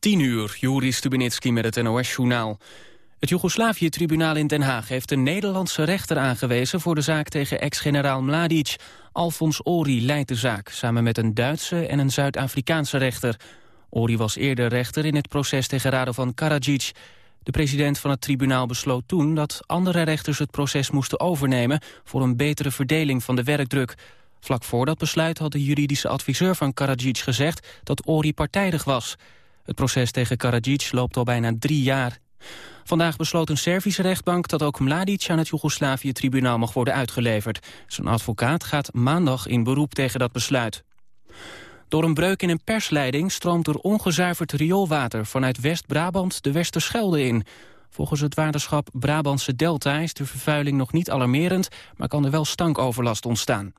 10 uur, Juri Stubenitski met het NOS-journaal. Het Joegoslavië-tribunaal in Den Haag heeft een Nederlandse rechter aangewezen... voor de zaak tegen ex-generaal Mladic. Alfons Ori leidt de zaak, samen met een Duitse en een Zuid-Afrikaanse rechter. Ori was eerder rechter in het proces tegen Radovan Karadzic. De president van het tribunaal besloot toen dat andere rechters het proces moesten overnemen... voor een betere verdeling van de werkdruk... Vlak voor dat besluit had de juridische adviseur van Karadzic gezegd dat Ori partijdig was. Het proces tegen Karadzic loopt al bijna drie jaar. Vandaag besloot een Servische rechtbank dat ook Mladic aan het Joegoslavië-tribunaal mag worden uitgeleverd. Zijn advocaat gaat maandag in beroep tegen dat besluit. Door een breuk in een persleiding stroomt er ongezuiverd rioolwater vanuit West-Brabant de Westerschelde in. Volgens het waterschap Brabantse Delta is de vervuiling nog niet alarmerend, maar kan er wel stankoverlast ontstaan.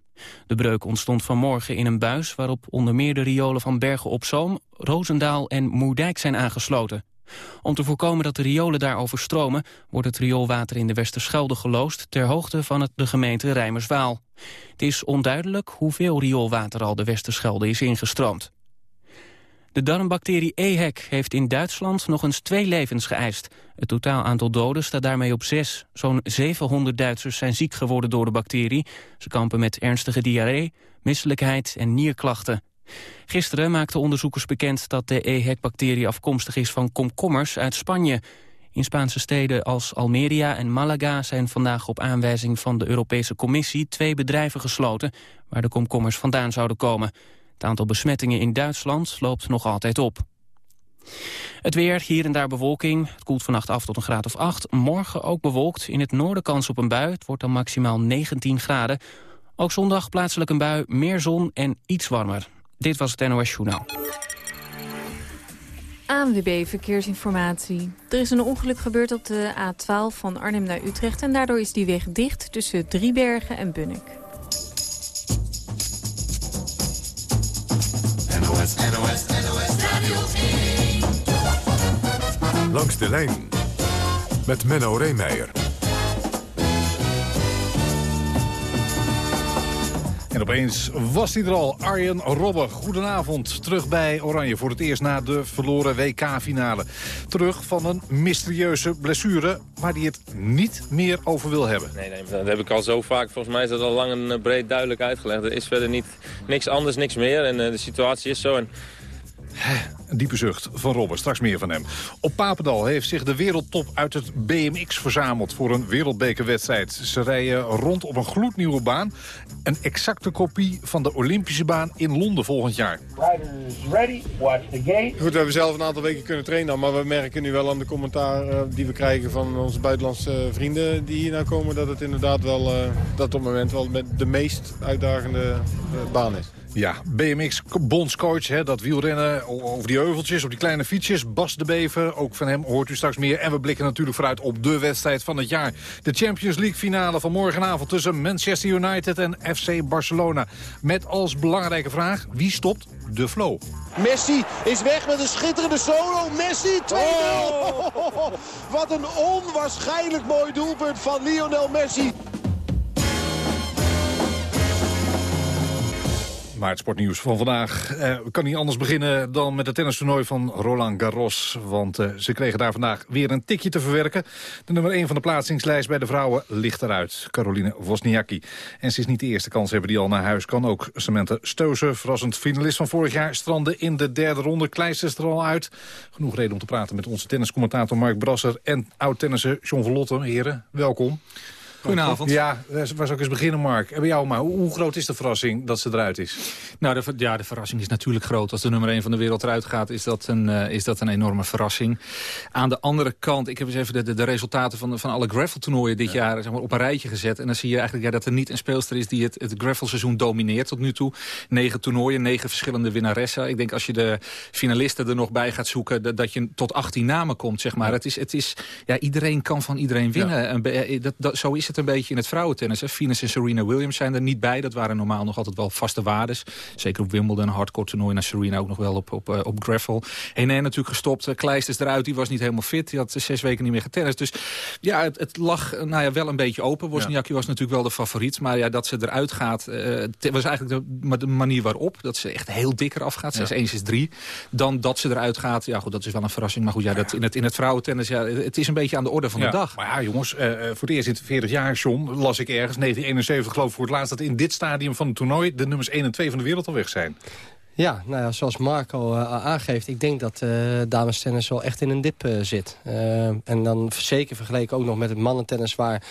De breuk ontstond vanmorgen in een buis waarop onder meer de riolen van Bergen op Zoom, Roosendaal en Moerdijk zijn aangesloten. Om te voorkomen dat de riolen daar overstromen... wordt het rioolwater in de Westerschelde geloosd... ter hoogte van het, de gemeente Rijmerswaal. Het is onduidelijk hoeveel rioolwater al de Westerschelde is ingestroomd. De darmbacterie EHEC heeft in Duitsland nog eens twee levens geëist. Het totaal aantal doden staat daarmee op zes. Zo'n 700 Duitsers zijn ziek geworden door de bacterie. Ze kampen met ernstige diarree, misselijkheid en nierklachten. Gisteren maakten onderzoekers bekend dat de EHEC-bacterie afkomstig is van komkommers uit Spanje. In Spaanse steden als Almeria en Malaga zijn vandaag op aanwijzing van de Europese Commissie twee bedrijven gesloten waar de komkommers vandaan zouden komen. Het aantal besmettingen in Duitsland loopt nog altijd op. Het weer, hier en daar bewolking. Het koelt vannacht af tot een graad of 8. Morgen ook bewolkt. In het noorden kans op een bui. Het wordt dan maximaal 19 graden. Ook zondag plaatselijk een bui, meer zon en iets warmer. Dit was het NOS Journaal. ANWB Verkeersinformatie. Er is een ongeluk gebeurd op de A12 van Arnhem naar Utrecht... en daardoor is die weg dicht tussen Driebergen en Bunnik. Langs de lijn met Menno Reemeijer. En opeens was hij er al, Arjen Robben. Goedenavond, terug bij Oranje voor het eerst na de verloren WK-finale. Terug van een mysterieuze blessure waar hij het niet meer over wil hebben. Nee, nee, dat heb ik al zo vaak. Volgens mij is dat al lang en eh, breed duidelijk uitgelegd. Er is verder niet, niks anders, niks meer. En uh, de situatie is zo. En een diepe zucht van Robben, straks meer van hem. Op Papendal heeft zich de wereldtop uit het BMX verzameld voor een wereldbekerwedstrijd. Ze rijden rond op een gloednieuwe baan. Een exacte kopie van de Olympische baan in Londen volgend jaar. ready, watch the gate. Goed, we hebben zelf een aantal weken kunnen trainen, maar we merken nu wel aan de commentaar uh, die we krijgen van onze buitenlandse vrienden die hier nou komen, dat het inderdaad wel, uh, dat op het moment wel met de meest uitdagende uh, baan is. Ja, BMX-bondscoach, dat wielrennen over die heuveltjes, op die kleine fietsjes. Bas de Bever, ook van hem hoort u straks meer. En we blikken natuurlijk vooruit op de wedstrijd van het jaar. De Champions League finale van morgenavond tussen Manchester United en FC Barcelona. Met als belangrijke vraag, wie stopt de flow? Messi is weg met een schitterende solo. Messi 2-0. Wat een onwaarschijnlijk mooi doelpunt van Lionel Messi. Maar het sportnieuws van vandaag eh, kan niet anders beginnen dan met het tennistoernooi van Roland Garros. Want eh, ze kregen daar vandaag weer een tikje te verwerken. De nummer 1 van de plaatsingslijst bij de vrouwen ligt eruit. Caroline Wozniacki. En ze is niet de eerste kans hebben die al naar huis kan. Ook Samantha Steuze, verrassend finalist van vorig jaar, strandde in de derde ronde. Kleist is er al uit. Genoeg reden om te praten met onze tenniscommentator Mark Brasser en oud-tennisser John Verlotte. Heren, welkom. Goedenavond. Ja, waar zou ik eens beginnen, Mark? En bij jou maar, hoe groot is de verrassing dat ze eruit is? Nou, de, ja, de verrassing is natuurlijk groot. Als de nummer 1 van de wereld eruit gaat, is dat een, uh, is dat een enorme verrassing. Aan de andere kant, ik heb eens even de, de, de resultaten van, van alle gravel-toernooien dit jaar zeg maar, op een rijtje gezet. En dan zie je eigenlijk ja, dat er niet een speelster is die het, het gravel-seizoen domineert tot nu toe. Negen toernooien, negen verschillende winnaressen. Ik denk als je de finalisten er nog bij gaat zoeken, dat, dat je tot 18 namen komt, zeg maar. Het is, het is, ja, iedereen kan van iedereen winnen. En, dat, dat, zo is het het een beetje in het vrouwentennis. Hè. Venus en Serena Williams zijn er niet bij. Dat waren normaal nog altijd wel vaste waardes. Zeker op Wimbledon, een hardcore toernooi. naar Serena ook nog wel op, op, op gravel. Hene natuurlijk gestopt. Kleisters eruit, die was niet helemaal fit. Die had zes weken niet meer getennist. Dus ja, het, het lag nou ja, wel een beetje open. Wozniacki was natuurlijk wel de favoriet. Maar ja, dat ze eruit gaat, uh, was eigenlijk de, de, manier waarop. Dat ze echt heel dikker afgaat. 6-1, 6-3. Dan dat ze eruit gaat. Ja, goed, dat is wel een verrassing. Maar goed, ja, dat, in, het, in het vrouwentennis, ja, het is een beetje aan de orde van de dag. Maar ja, jongens, uh, voor het eerst in 40 jaar, John, las ik ergens, 1971 geloof ik voor het laatst... dat in dit stadium van het toernooi de nummers 1 en 2 van de wereld al weg zijn. Ja, nou ja, zoals Mark al uh, aangeeft, ik denk dat uh, dames tennis wel echt in een dip uh, zit. en dan zeker vergeleken ook nog met het mannentennis waar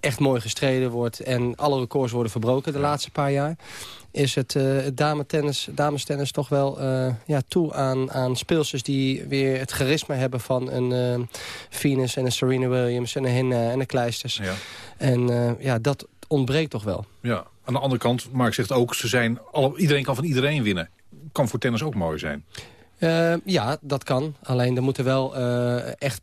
echt mooi gestreden wordt... en alle records worden verbroken de laatste paar jaar is het, uh, dametennis, damestennis toch wel uh, ja, toe aan, aan speelsters... die weer het charisma hebben van een uh, Venus en een Serena Williams... en een Hinna en een Kleisters. Ja. En ja, dat ontbreekt toch wel. Ja, aan de andere kant, Mark zegt ook... Ze zijn alle, iedereen kan van iedereen winnen. Kan voor tennis ook mooi zijn. Uh, ja, dat kan. Alleen er moeten wel uh, echt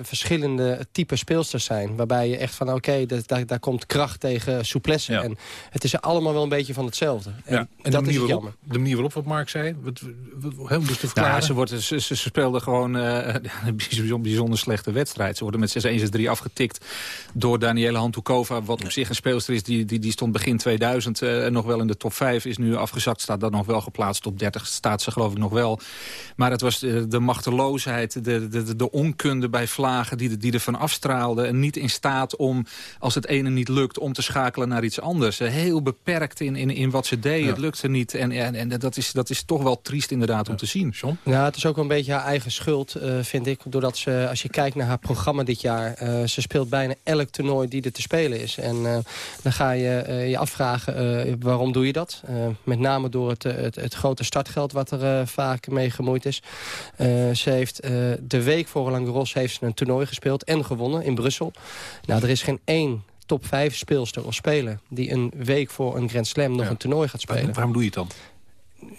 verschillende type speelsters zijn. Waarbij je echt van, oké, okay, daar, daar komt kracht tegen souplesse. Ja. En het is allemaal wel een beetje van hetzelfde. En, ja. en dat is waarop, jammer. De manier waarop, wat Mark zei, wat, wat, wat, te verklaren? Ja, ze, worden, ze, ze, speelden gewoon uh, een bijzonder slechte wedstrijd. Ze worden met 6-1, 6-3 afgetikt door Daniela Hantukova. Wat op zich een speelster is, die, die, die stond begin 2000 nog wel in de top 5. Is nu afgezakt, staat dan nog wel geplaatst. Top 30 staat ze geloof ik nog wel. Maar het was de, de machteloosheid, de, de, de, onkunde bij vlagen die, die ervan afstraalde. En niet in staat om, als het ene niet lukt, om te schakelen naar iets anders. Heel beperkt in, in, in wat ze deed. Het lukte niet. En, en, en dat, is, dat is toch wel triest inderdaad om te zien. John? Ja, het is ook een beetje haar eigen schuld, uh, vind ik. Doordat ze, als je kijkt naar haar programma dit jaar... Uh, ze speelt bijna elk toernooi die er te spelen is. En uh, dan ga je je afvragen, waarom doe je dat? met name door het, het, het, grote startgeld wat er vaak mee gemoeid is. Uh, ze heeft uh, de week voor Roland Garros heeft ze een toernooi gespeeld en gewonnen in Brussel. Nou, er is geen één top 5 speelster of speler... die een week voor een Grand Slam nog een toernooi gaat spelen. Waarom doe je het dan?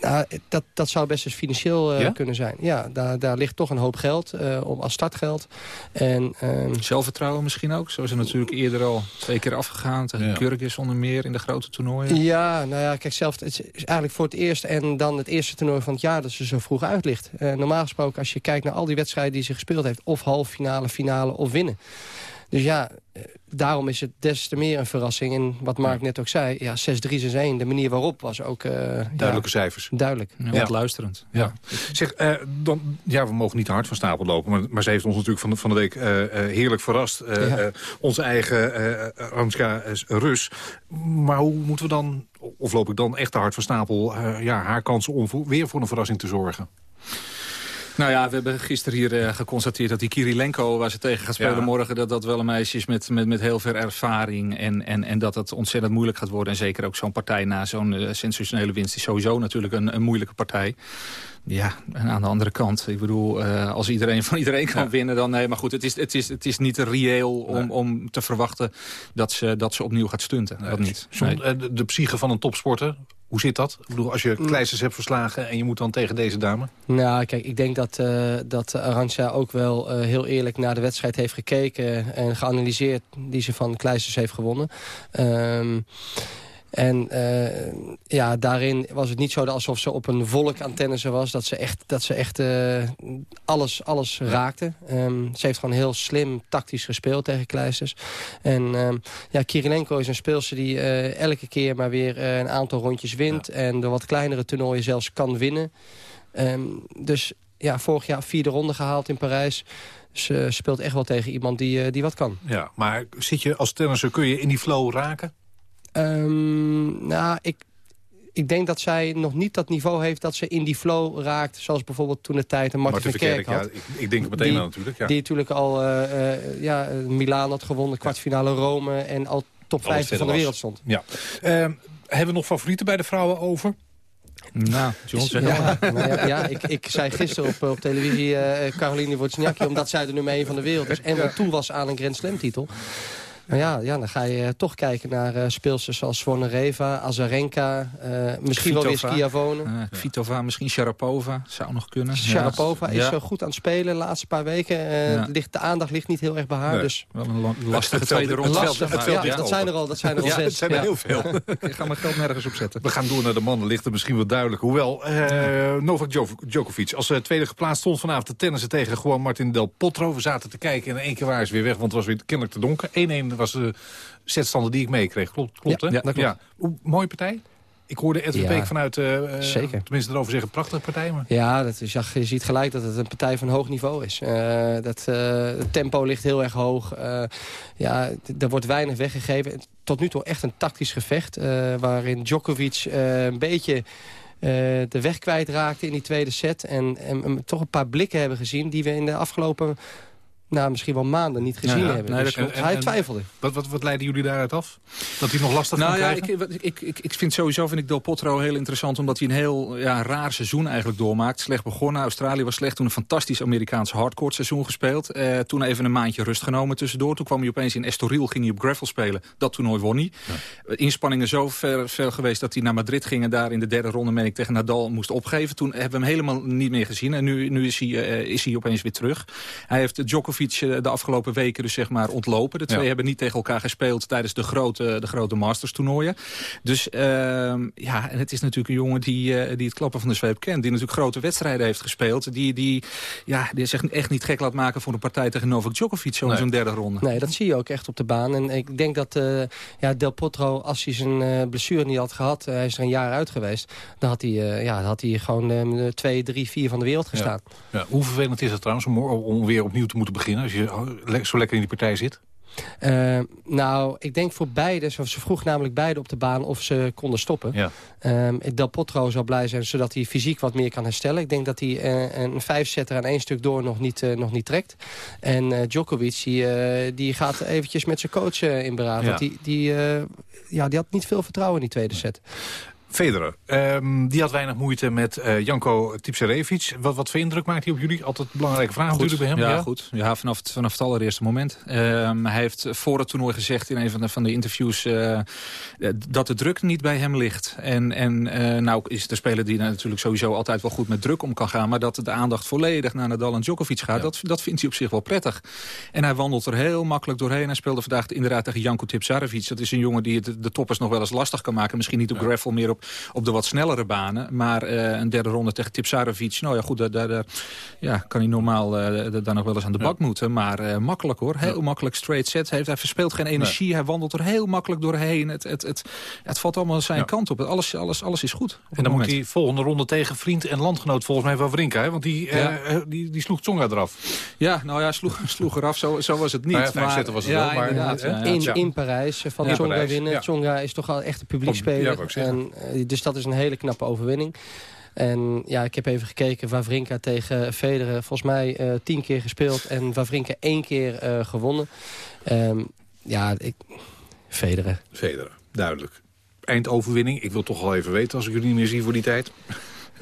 Nou, dat, dat zou best eens financieel uh, kunnen zijn. Ja, daar, daar ligt toch een hoop geld uh, om als startgeld. En, um... Zelfvertrouwen misschien ook? Zo is het natuurlijk eerder al twee keer afgegaan. Tegen ja. Kurkis onder meer in de grote toernooien. Ja, nou ja, kijk, zelf, het is eigenlijk voor het eerst... en dan het eerste toernooi van het jaar dat ze zo vroeg uitlicht. Uh, normaal gesproken, als je kijkt naar al die wedstrijden die ze gespeeld heeft... of halve finale, finale of winnen... Dus ja, eh, daarom is het des te meer een verrassing. En wat Mark net ook zei, ja, 6-3, 6-1. De manier waarop was ook... Uh, Duidelijke ja, cijfers. Duidelijk. Ja, ja. luisterend. Ja. Zeg, uh, dan, ja, we mogen niet te hard van stapel lopen. Maar, maar ze heeft ons natuurlijk van de, van de week uh, heerlijk verrast. onze eigen Anska Rus. Maar hoe moeten we dan, of loop ik dan echt te hard van stapel... ja, haar kansen om voor, weer voor een verrassing te zorgen? Nou ja, we hebben gisteren hier uh, geconstateerd dat die Kirilenko... waar ze tegen gaat spelen morgen, dat dat wel een meisje is met, met, met heel veel ervaring. En, en, en dat het ontzettend moeilijk gaat worden. En zeker ook zo'n partij na zo'n uh, sensationele winst... is sowieso natuurlijk een, een moeilijke partij. Ja, en aan de andere kant, ik bedoel, uh, als iedereen van iedereen kan winnen, dan nee. Maar goed, het is, het is, het is niet reëel om, nee. om te verwachten dat ze, dat ze opnieuw gaat stunten. Nee, dat niet. Nee. De, de psyche van een topsporter, hoe zit dat? Ik bedoel, als je kleisters hebt verslagen en je moet dan tegen deze dame? Nou, kijk, ik denk dat, uh, dat Arantxa ook wel uh, heel eerlijk naar de wedstrijd heeft gekeken... en geanalyseerd die ze van kleisters heeft gewonnen. Um, en uh, ja, daarin was het niet zo alsof ze op een volk aan tennissen was. Dat ze echt, dat ze echt uh, alles, alles raakte. Um, ze heeft gewoon heel slim tactisch gespeeld tegen Kleisters. En um, ja, Kirilenko is een speelster die uh, elke keer maar weer een aantal rondjes wint. Ja. En door wat kleinere toernooien zelfs kan winnen. Um, dus ja, vorig jaar vierde ronde gehaald in Parijs. Ze speelt echt wel tegen iemand die, die wat kan. Ja, maar zit je als tennisser, kun je in die flow raken? Um, nou, ik, ik denk dat zij nog niet dat niveau heeft dat ze in die flow raakt. Zoals bijvoorbeeld toen de tijd een Martin, Martin Kerk had. Ja, ik, ik, denk het meteen die, aan natuurlijk. Ja. Die natuurlijk al uh, uh, ja, Milaan had gewonnen, kwartfinale Rome... en al top 50 van de wereld stond. Ja. Uh, hebben we nog favorieten bij de vrouwen over? Nou, John, zeg ja, ja, ja, ik, ik zei gisteren op, op televisie uh, Caroline Wozniacki... omdat zij de nummer 1 van de wereld is. En ja. toe was aan een Grand Slam titel. Maar ja, ja, dan ga je toch kijken naar uh, speelsters zoals Svonareva, Azarenka, uh, misschien wel weer Schiavone. Uh, Vitova, misschien Sharapova, zou nog kunnen. Sharapova is zo goed aan het spelen de laatste paar weken. Ja. ligt, de aandacht ligt niet heel erg bij haar. Nee. Dus. Wel een lastige tweede ronde. Lastig, het veld, ja, dat zijn er al, dat zijn er al zes. Het zijn er heel veel. Ik ga mijn geld nergens op zetten. We gaan door naar de mannen, ligt er misschien wel duidelijk. Hoewel, Novak Djokovic als tweede geplaatst stond vanavond te tennissen tegen Juan Martin Del Potro. We zaten te kijken en in één keer waren ze weer weg, want het was weer kennelijk te donker. 1-1 was de setstander die ik meekreeg. Klopt, klopt ja, hè? Ja, dat klopt. Ja. Mooie partij? Ik hoorde Edwin ja, Peek vanuit, uh, zeker. tenminste erover zeggen, prachtige partij. Maar... Ja, dat is, je ziet gelijk dat het een partij van hoog niveau is. Uh, dat, uh, het tempo ligt heel erg hoog. ja, er wordt weinig weggegeven. Tot nu toe echt een tactisch gevecht. waarin Djokovic een beetje... de weg kwijtraakte in die tweede set. En, en, en, toch een paar blikken hebben gezien... die we in de afgelopen nou, misschien wel maanden niet gezien ja, hebben. Nee, dus en, hij twijfelde. Wat, wat, wat leiden jullie daaruit af? Dat hij nog lastig nou, kan ja, krijgen? Ik, ik, ik, ik vind sowieso vind ik Del Potro heel interessant... omdat hij een heel ja, raar seizoen eigenlijk doormaakt. Slecht begonnen. Australië was slecht. Toen een fantastisch Amerikaans hardcourt seizoen gespeeld. Eh, toen even een maandje rust genomen tussendoor. Toen kwam hij opeens in Estoril, ging hij op gravel spelen. Dat toernooi won hij. Ja. Inspanningen zo ver, ver geweest dat hij naar Madrid ging... en daar in de derde ronde, meen ik, tegen Nadal moest opgeven. Toen hebben we hem helemaal niet meer gezien. En nu, nu is, hij, uh, is hij opeens weer terug. Hij heeft Djokovic uh, de afgelopen weken dus zeg maar ontlopen. De twee ja. hebben niet tegen elkaar gespeeld tijdens de grote, de grote Masters toernooien. Dus uh, ja, en het is natuurlijk een jongen die, uh, die het klappen van de zweep kent. Die natuurlijk grote wedstrijden heeft gespeeld. Die, die, ja, die zich echt niet gek laat maken voor een partij tegen Novak Djokovic zo in zo'n derde ronde. Nee, dat zie je ook echt op de baan. En ik denk dat uh, ja, Del Potro, als hij zijn blessure niet had gehad... hij is er een jaar uit geweest... dan had hij, ja, dan had hij gewoon twee, drie, vier van de wereld gestaan. Ja. Ja. Hoe vervelend is het trouwens om, om weer opnieuw te moeten beginnen... als je zo lekker in die partij zit? Uh, nou, ik denk voor beide, ze vroeg namelijk beide op de baan of ze konden stoppen. Ja. Uh, Del Potro zou blij zijn, zodat hij fysiek wat meer kan herstellen. Ik denk dat hij uh, een vijfzetter aan één stuk door nog niet, nog niet trekt. En Djokovic, die, die gaat eventjes met zijn coach in beraad. Ja. Want die, die, ja, die had niet veel vertrouwen in die tweede set. Federer, um, die had weinig moeite met uh, Janko Tipsarevic. Wat, wat voor indruk maakt hij op jullie? Altijd een belangrijke vraag goed. natuurlijk bij hem. Ja, ja? goed. Ja, vanaf, het, vanaf het allereerste moment. Um, hij heeft voor het toernooi gezegd in een van de, van de interviews... Uh, dat de druk niet bij hem ligt. En, en uh, nou is het een speler die natuurlijk sowieso altijd wel goed met druk om kan gaan... maar dat de aandacht volledig naar Nadal en Djokovic gaat... Ja. Dat, dat vindt hij op zich wel prettig. En hij wandelt er heel makkelijk doorheen. Hij speelde vandaag inderdaad tegen Janko Tipsarevic. Dat is een jongen die het, de toppers nog wel eens lastig kan maken. Misschien niet op ja. gravel, meer op op de wat snellere banen. Maar uh, een derde ronde tegen Tipsarevic, nou ja goed, daar, daar, daar ja, kan hij normaal uh, daar nog wel eens aan de bak ja. moeten. Maar uh, makkelijk hoor, heel ja. makkelijk straight sets. Hij, heeft, hij verspeelt geen energie, nee. hij wandelt er heel makkelijk doorheen. Het, het, het, het valt allemaal zijn kant op. Alles, alles, alles is goed. En dan moet hij volgende ronde tegen vriend en landgenoot volgens mij van Vrinka. Hè? Want die, die, die sloeg Tsonga eraf. Ja, nou ja, sloeg, sloeg eraf. Zo, zo was het niet. Nou maar, zetten was het wel. Maar, in, in Parijs van Tsonga winnen. Tsonga is toch al echt een publiekspeler. En, dus dat is een hele knappe overwinning. En ja, ik heb even gekeken. Wawrinka tegen Federer. Volgens mij uh, tien keer gespeeld. En Wawrinka één keer uh, gewonnen. Um, ja, ik... Federer. Federer, duidelijk. Eindoverwinning. Ik wil toch al even weten als ik jullie niet meer zie voor die tijd.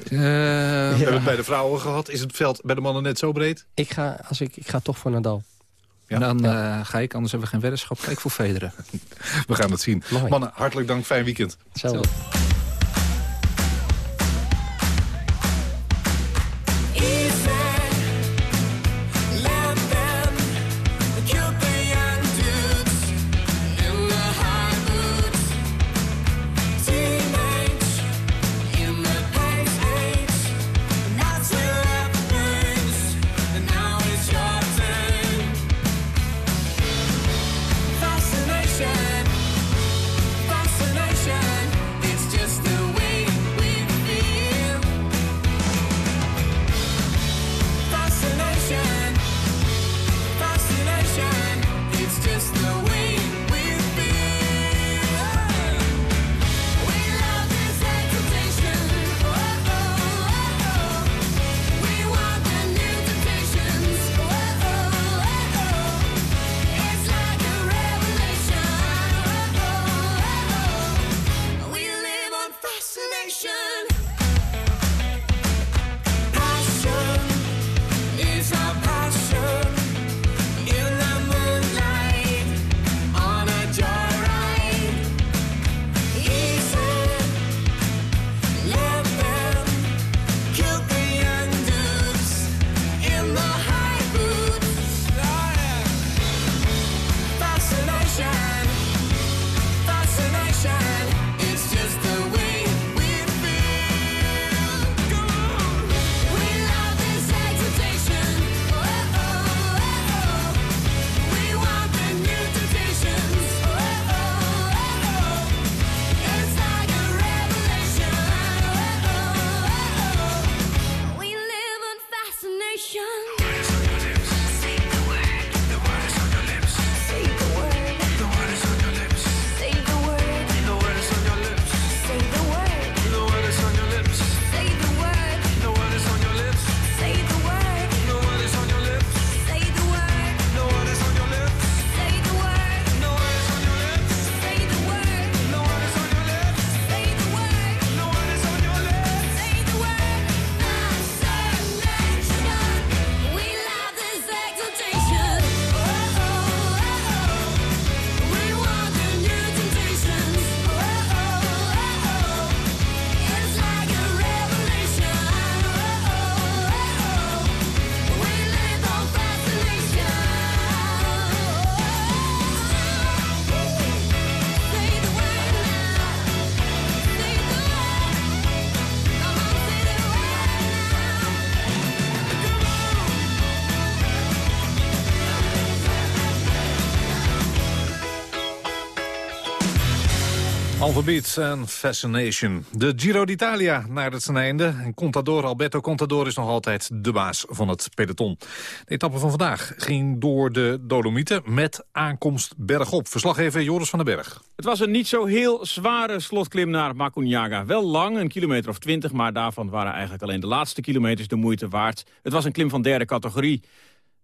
Uh, we ja. hebben het bij de vrouwen gehad. Is het veld bij de mannen net zo breed? Ik ga, als ik, ik ga toch voor Nadal. Ja? Dan ja. uh, ga ik, anders hebben we geen weddenschap. Kijk voor Federer. we gaan het zien. Mooi. Mannen, hartelijk dank. Fijn weekend. Hetzelfde. Alphabet en Fascination. De Giro d'Italia naar het zijn einde. En Contador, Alberto Contador is nog altijd de baas van het peloton. De etappe van vandaag ging door de Dolomieten met aankomst bergop. Verslaggever Joris van den Berg. Het was een niet zo heel zware slotklim naar Macunyaga. Wel lang, een kilometer of twintig, maar daarvan waren eigenlijk alleen de laatste kilometers de moeite waard. Het was een klim van derde categorie.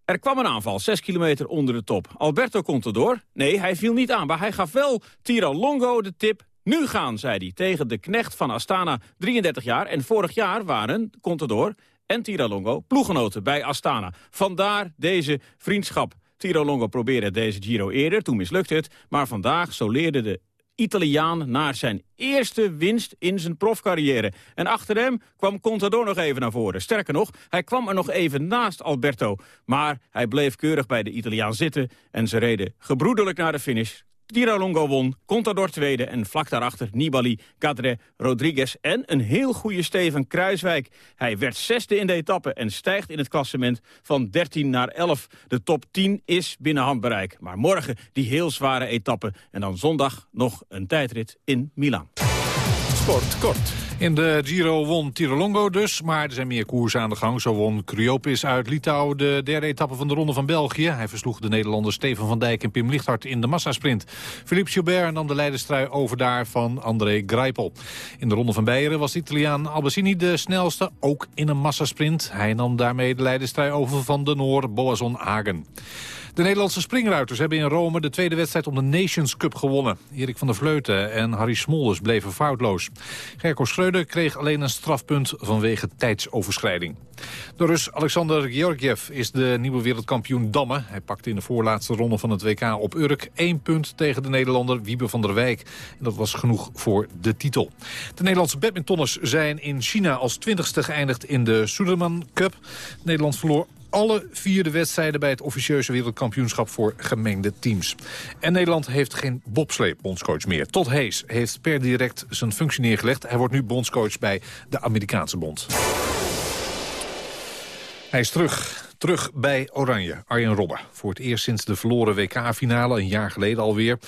Er kwam een aanval, 6 kilometer onder de top. Alberto Contador, nee, hij viel niet aan, maar hij gaf wel Tiro Longo de tip... Nu gaan, zei hij, tegen de knecht van Astana, 33 jaar. En vorig jaar waren Contador en Tiro Longo ploeggenoten bij Astana. Vandaar deze vriendschap. Tiro Longo probeerde deze Giro eerder, toen mislukte het. Maar vandaag, zo leerde de Italiaan naar zijn eerste winst in zijn profcarrière. En achter hem kwam Contador nog even naar voren. Sterker nog, hij kwam er nog even naast Alberto. Maar hij bleef keurig bij de Italiaan zitten en ze reden gebroederlijk naar de finish. Longo won, Contador tweede en vlak daarachter Nibali, Cadre, Rodriguez en een heel goede Steven Kruiswijk. Hij werd zesde in de etappe en stijgt in het klassement van 13 naar 11. De top 10 is binnen handbereik. Maar morgen die heel zware etappe en dan zondag nog een tijdrit in Milaan. Sport kort. In de Giro won Tirolongo dus, maar er zijn meer koers aan de gang. Zo won Cryopis uit Litouw de derde etappe van de Ronde van België. Hij versloeg de Nederlanders Steven van Dijk en Pim Lichthart in de massasprint. Philippe Gilbert nam de leiderstrui over daar van André Greipel. In de Ronde van Beieren was de Italiaan Albassini de snelste, ook in een massasprint. Hij nam daarmee de leiderstrui over van de Noor Boazon Hagen. De Nederlandse springruiters hebben in Rome de tweede wedstrijd om de Nations Cup gewonnen. Erik van der Vleuten en Harry Smolders bleven foutloos. Gerko Schreuder kreeg alleen een strafpunt vanwege tijdsoverschrijding. De Rus Alexander Georgiev is de nieuwe wereldkampioen Damme. Hij pakte in de voorlaatste ronde van het WK op Urk één punt tegen de Nederlander Wiebe van der Wijk. En dat was genoeg voor de titel. De Nederlandse badmintonners zijn in China als twintigste geëindigd in de Suderman Cup. Nederland verloor alle vierde wedstrijden bij het officieuze wereldkampioenschap voor gemengde teams. En Nederland heeft geen bobsleep-bondscoach meer. Todd Hayes heeft per direct zijn functie neergelegd. Hij wordt nu bondscoach bij de Amerikaanse bond. Hij is terug. Terug bij Oranje, Arjen Robben. Voor het eerst sinds de verloren WK-finale, een jaar geleden alweer.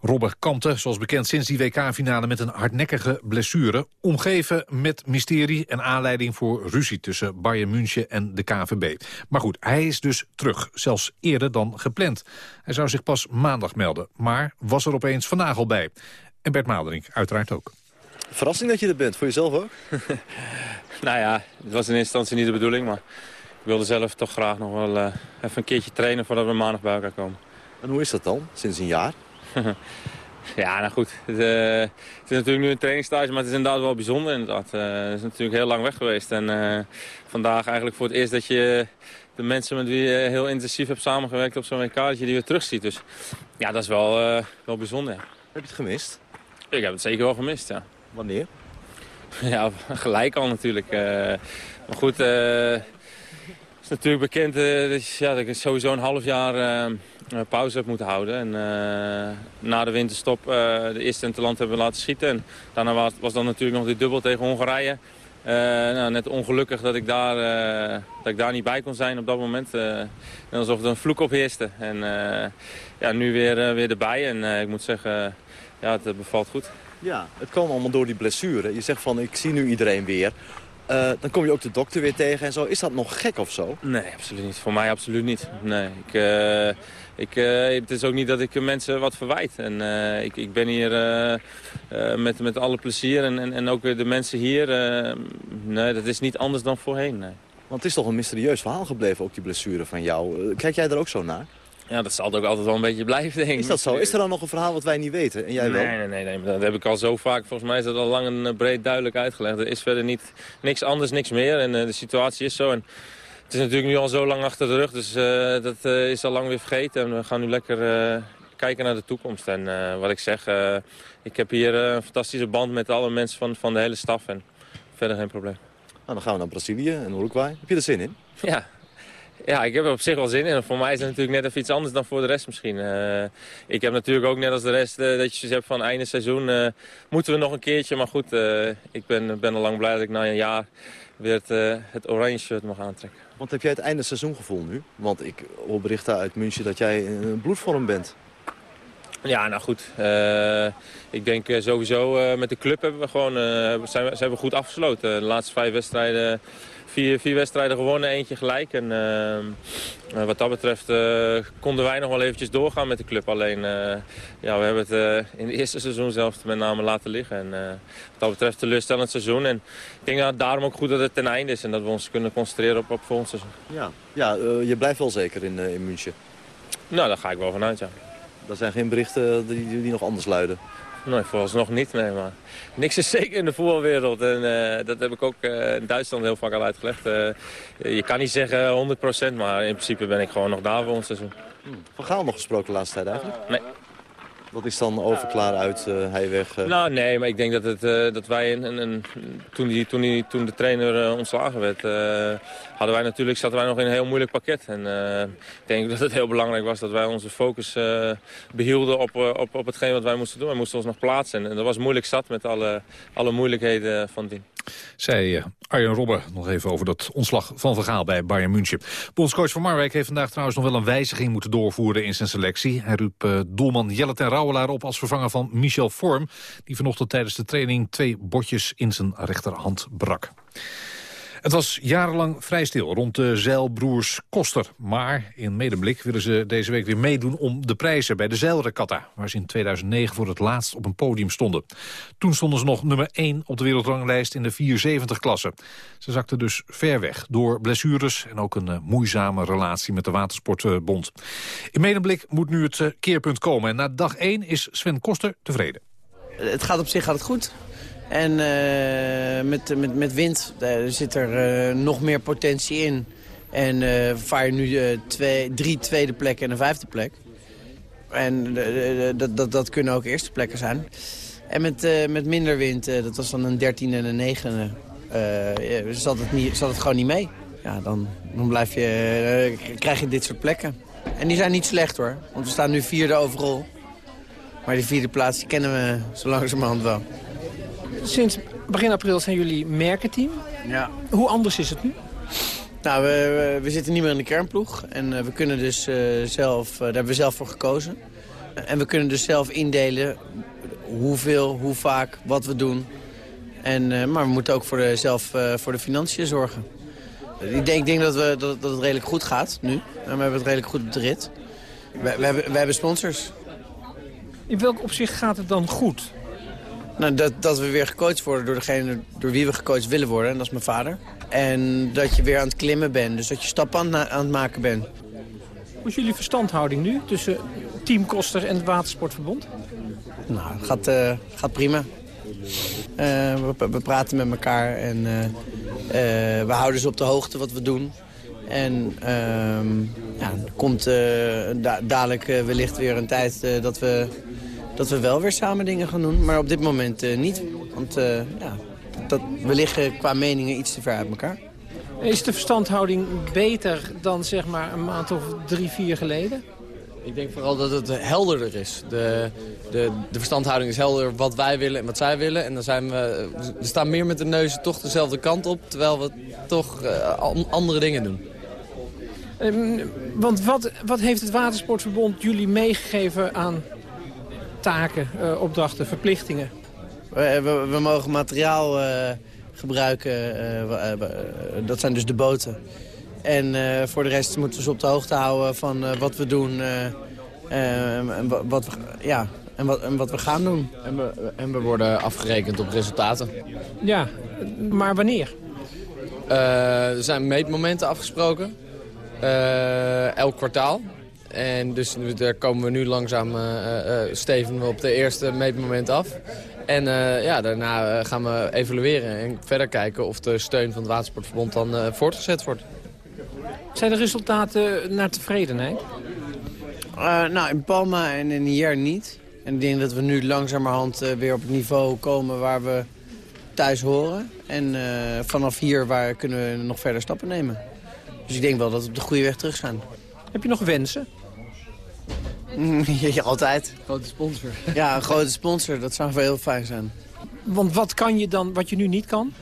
Robben kampte, zoals bekend, sinds die WK-finale met een hardnekkige blessure. Omgeven met mysterie en aanleiding voor ruzie tussen Bayern München en de KVB. Maar goed, hij is dus terug, zelfs eerder dan gepland. Hij zou zich pas maandag melden, maar was er opeens vandaag al bij. En Bert Maderink uiteraard ook. Verrassing dat je er bent, voor jezelf ook? nou ja, het was in eerste instantie niet de bedoeling, maar wilde zelf toch graag nog wel uh, even een keertje trainen voordat we maandag bij elkaar komen. En hoe is dat dan, sinds een jaar? ja, nou goed. Het, uh, het, is natuurlijk nu een trainingstage, maar het is inderdaad wel bijzonder. Inderdaad. Uh, het is natuurlijk heel lang weg geweest. En vandaag eigenlijk voor het eerst dat je de mensen met wie je heel intensief hebt samengewerkt op zo'n WK, dat je die weer terugziet. Dus ja, dat is wel, wel bijzonder. Heb je het gemist? Ik heb het zeker wel gemist, ja. Wanneer? Ja, gelijk al natuurlijk. maar goed, is natuurlijk bekend dat, ja, dat ik sowieso een half jaar uh, pauze heb moeten houden. En uh, na de winterstop de eerste interland hebben we laten schieten. En daarna was, was dan natuurlijk nog die dubbel tegen Hongarije. nou, net ongelukkig dat ik, daar, dat ik daar niet bij kon zijn op dat moment. alsof er een vloek op heerste. En ja, nu weer, weer erbij. En ik moet zeggen, ja, het bevalt goed. Ja, het kwam allemaal door die blessure. Je zegt van, ik zie nu iedereen weer. Uh, dan kom je ook de dokter weer tegen en zo. Is dat nog gek of zo? Nee, absoluut niet. Voor mij absoluut niet. Nee, ik, uh, ik, uh, het is ook niet dat ik mensen wat verwijt. En ik, ik ben hier met, met alle plezier en, en, en ook de mensen hier. nee, dat is niet anders dan voorheen. Nee. Want het is toch een mysterieus verhaal gebleven, ook die blessure van jou. Kijk jij er ook zo naar? Ja, dat zal ook altijd wel een beetje blijven, denk ik. Is dat zo? Is er dan nog een verhaal wat wij niet weten? En jij nee, wel? Nee, nee, nee. Dat heb ik al zo vaak. Volgens mij is dat al lang en eh, breed duidelijk uitgelegd. Er is verder niet, niks anders, niks meer. En uh, de situatie is zo. En het is natuurlijk nu al zo lang achter de rug. Dus uh, dat uh, is al lang weer vergeten. En we gaan nu lekker kijken naar de toekomst. En wat ik zeg, ik heb hier een fantastische band met alle mensen van, van de hele staf. En verder geen probleem. Nou, dan gaan we naar Brazilië en Uruguay. Heb je er zin in? Ja, ja, ik heb er op zich wel zin in. Voor mij is het natuurlijk net even iets anders dan voor de rest misschien. Uh, ik heb natuurlijk ook net als de rest uh, dat je zoiets hebt van einde seizoen. Uh, moeten we nog een keertje. Maar goed, ik ben, ben al lang blij dat ik na een jaar weer het, het oranje shirt mag aantrekken. Want heb jij het einde seizoengevoel nu? Want ik hoor berichten uit München dat jij in bloedvorm bent. Ja, nou goed. Uh, ik denk sowieso uh, met de club hebben we gewoon, zijn we, zijn we goed afgesloten. De laatste vijf wedstrijden, vier, vier wedstrijden gewonnen, eentje gelijk. En wat dat betreft konden wij nog wel eventjes doorgaan met de club. Alleen, ja, we hebben het in het eerste seizoen zelf met name laten liggen. En wat dat betreft teleurstellend seizoen. En ik denk dat daarom ook goed dat het ten einde is. En dat we ons kunnen concentreren op, op volgend seizoen. Ja, ja je blijft wel zeker in, in München. Nou, daar ga ik wel vanuit, ja. Er zijn geen berichten die, die nog anders luiden? Nee, vooralsnog niet, nee, maar niks is zeker in de voetbalwereld. En uh, dat heb ik ook uh, in Duitsland heel vaak al uitgelegd. Uh, je kan niet zeggen 100%, maar in principe ben ik gewoon nog daar voor ons seizoen. Hmm. Van Gaal nog gesproken de laatste tijd eigenlijk? Nee. Wat is dan overklaar uit, uh, hij weg? Uh... Nou, nee, maar ik denk dat, het, uh, dat wij, een, een, toen, die, toen, die, toen de trainer ontslagen werd, hadden wij natuurlijk, zaten wij nog in een heel moeilijk pakket. En ik denk dat het heel belangrijk was dat wij onze focus behielden op, op, op hetgeen wat wij moesten doen. Wij moesten ons nog plaatsen. En dat was moeilijk zat met alle, alle moeilijkheden van die. Zei uh, Arjen Robben nog even over dat ontslag van Vergaal bij Bayern München. Bondscoach van Marwijk heeft vandaag trouwens nog wel een wijziging moeten doorvoeren in zijn selectie. Hij riep uh, doelman Jelle ten Rouwelaar op als vervanger van Michel Vorm... die vanochtend tijdens de training twee botjes in zijn rechterhand brak. Het was jarenlang vrij stil rond de zeilbroers Koster. Maar in medeblik willen ze deze week weer meedoen om de prijzen bij de zeilregatta... waar ze in 2009 voor het laatst op een podium stonden. Toen stonden ze nog nummer 1 op de wereldranglijst in de 470-klasse. Ze zakten dus ver weg door blessures en ook een uh, moeizame relatie met de Watersportbond. in medeblik moet nu het uh, keerpunt komen. En na dag 1 is Sven Koster tevreden. Het gaat op zich gaat het goed. En uh, met, met, met wind uh, zit er uh, nog meer potentie in. En vaar je nu twee, drie tweede plekken en een vijfde plek. En dat, dat, dat kunnen ook eerste plekken zijn. En met, met minder wind, dat was dan een dertiende en een negende, zat, het niet, zat het gewoon niet mee. Ja, dan, dan blijf je, krijg je dit soort plekken. En die zijn niet slecht hoor, want we staan nu vierde overal. Maar die vierde plaats kennen we zo langzamerhand wel. Sinds begin april zijn jullie merkenteam. Ja. Hoe anders is het nu? Nou, we, we zitten niet meer in de kernploeg. En uh, we kunnen dus uh, zelf, uh, daar hebben we zelf voor gekozen. En we kunnen dus zelf indelen hoeveel, hoe vaak, wat we doen. En, maar we moeten ook voor de, zelf voor de financiën zorgen. Ik denk, ik denk dat, we, dat, dat het redelijk goed gaat nu. En we hebben het redelijk goed op de rit. We, we, hebben, we hebben sponsors. In welk opzicht gaat het dan goed? Nou, dat, dat we weer gecoacht worden door degene door wie we gecoacht willen worden. En dat is mijn vader. En dat je weer aan het klimmen bent. Dus dat je stappen aan, aan het maken bent. Hoe is jullie verstandhouding nu tussen Team Koster en het Watersportverbond? Nou, het gaat, uh, gaat prima. Uh, we, we, praten met elkaar en uh, we houden ze op de hoogte wat we doen. En ehm, ja, er komt da dadelijk wellicht weer een tijd dat we dat we wel weer samen dingen gaan doen. Maar op dit moment uh, niet. Want uh, ja, dat, we liggen qua meningen iets te ver uit elkaar. Is de verstandhouding beter dan zeg maar een maand of drie, vier geleden? Ik denk vooral dat het helderder is. De, de, de verstandhouding is helder wat wij willen en wat zij willen. En dan zijn we, we staan meer met de neuzen toch dezelfde kant op... terwijl we toch uh, andere dingen doen. Um, want wat, wat heeft het Watersportverbond jullie meegegeven aan taken, uh, opdrachten, verplichtingen? We, we, we mogen materiaal uh, gebruiken, uh, dat zijn dus de boten. En voor de rest moeten we ze op de hoogte houden van wat we doen en, wat we, ja, en, wat, en wat we gaan doen. En we, en we worden afgerekend op resultaten. Ja, maar wanneer? er zijn meetmomenten afgesproken, elk kwartaal. En dus daar komen we nu langzaam uh, steven we op de eerste meetmoment af. En ja, daarna gaan we evalueren en verder kijken of de steun van het Watersportverbond dan voortgezet wordt. Zijn de resultaten naar tevredenheid? nou, in Palma en in Nier niet. En ik denk dat we nu langzamerhand weer op het niveau komen waar we thuis horen. En vanaf hier waar kunnen we nog verder stappen nemen. Dus ik denk wel dat we op de goede weg terug zijn. Heb je nog wensen? ja, altijd. Grote sponsor. Ja, een grote sponsor. Dat zou wel heel fijn zijn. Want wat kan je dan, wat je nu niet kan?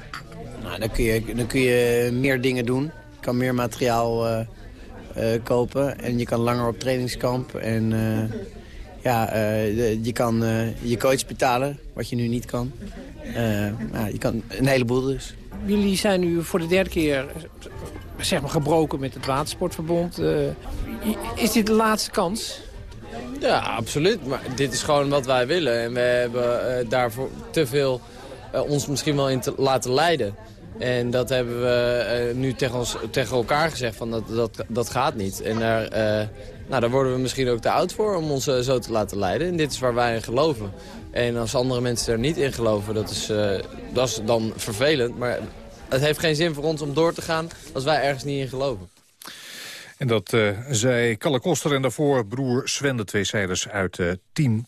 Nou, dan kun je, dan kun je meer dingen doen. Je kan meer materiaal uh, uh, kopen. En je kan langer op trainingskamp. En uh, ja, je kan je coach betalen, wat je nu niet kan. je kan een heleboel dus. Jullie zijn nu voor de derde keer zeg maar, gebroken met het Watersportverbond. is dit de laatste kans? Ja, absoluut. Maar dit is gewoon wat wij willen. En we hebben daarvoor te veel ons misschien wel in te laten leiden. En dat hebben we nu tegen, ons, tegen elkaar gezegd, van dat, dat, dat gaat niet. En daar, nou, daar worden we misschien ook te oud voor om ons zo te laten leiden. En dit is waar wij in geloven. En als andere mensen er niet in geloven, dat is, dat is dan vervelend. Maar het heeft geen zin voor ons om door te gaan als wij ergens niet in geloven. En dat uh, zei Kalle Koster en daarvoor broer Sven, de twee zeilers uit uh, Team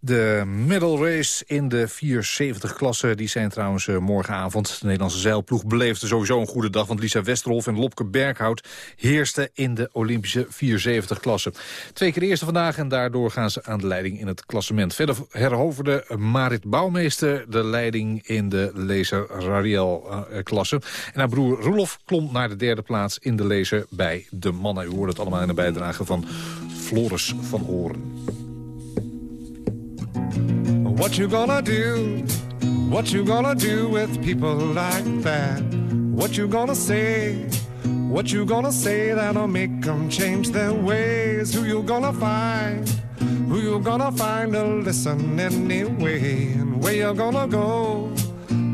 De medal race in de 470-klasse, die zijn trouwens uh, morgenavond. De Nederlandse zeilploeg beleefde sowieso een goede dag... want Lisa Westerhof en Lopke Berghout heersten in de Olympische 470-klasse. Twee keer eerste vandaag en daardoor gaan ze aan de leiding in het klassement. Verder heroverde Marit Bouwmeester de leiding in de laser Rariel-klasse. en haar broer Roelof klom naar de derde plaats in de laser bij de mannen. U hoort het allemaal in de bijdrage van Floris van Oren. What you gonna do? What you gonna do with people like that? What you gonna say? What you gonna say that'll make them change their ways? Who you gonna find? Who you gonna find to listen anyway? And where you gonna go?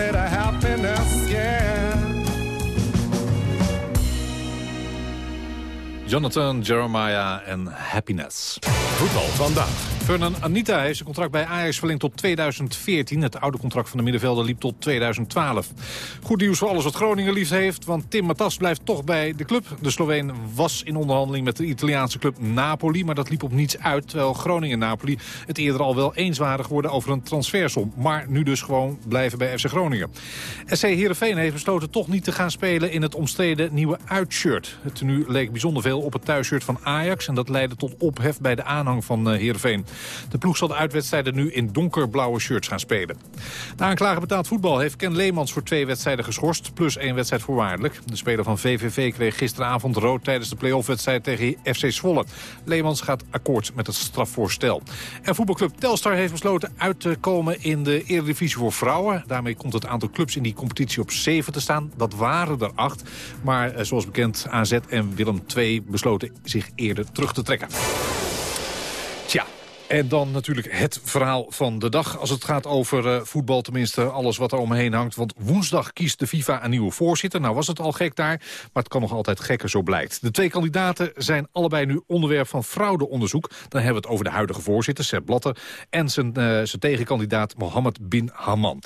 Bit of happiness, yeah. Jonathan, Jeremiah en Happiness. Vandaag. Vernon Anita heeft zijn contract bij Ajax verlengd tot 2014. Het oude contract van de middenvelder liep tot 2012. Goed nieuws voor alles wat Groningen liefst heeft, want Tim Matas blijft toch bij de club. De Sloveen was in onderhandeling met de Italiaanse club Napoli, maar dat liep op niets uit. Terwijl Groningen en Napoli het eerder al wel eens waren geworden over een transfersom. Maar nu dus gewoon blijven bij FC Groningen. SC Heerenveen heeft besloten toch niet te gaan spelen in het omstreden nieuwe uitshirt. Het tenue leek bijzonder veel op het thuisshirt van Ajax en dat leidde tot ophef bij de aanhang van eh, Heerenveen. De ploeg zal de uitwedstrijden nu in donkerblauwe shirts gaan spelen. Na aanklager betaald voetbal heeft Ken Leemans voor twee wedstrijden geschorst... plus één wedstrijd voorwaardelijk. De speler van VVV kreeg gisteravond rood tijdens de play-off-wedstrijd tegen FC Zwolle. Leemans gaat akkoord met het strafvoorstel. En voetbalclub Telstar heeft besloten uit te komen in de Eredivisie voor vrouwen. Daarmee komt het aantal clubs in die competitie op zeven te staan. Dat waren er acht. Maar eh, zoals bekend AZ en Willem II besloten zich eerder terug te trekken. En dan natuurlijk het verhaal van de dag. Als het gaat over uh, voetbal, tenminste alles wat er omheen hangt. Want woensdag kiest de FIFA een nieuwe voorzitter. Nou was het al gek daar, maar het kan nog altijd gekker, zo blijkt. De twee kandidaten zijn allebei nu onderwerp van fraudeonderzoek. Dan hebben we het over de huidige voorzitter, Sepp Blatter... en zijn, uh, zijn tegenkandidaat Mohammed bin Haman.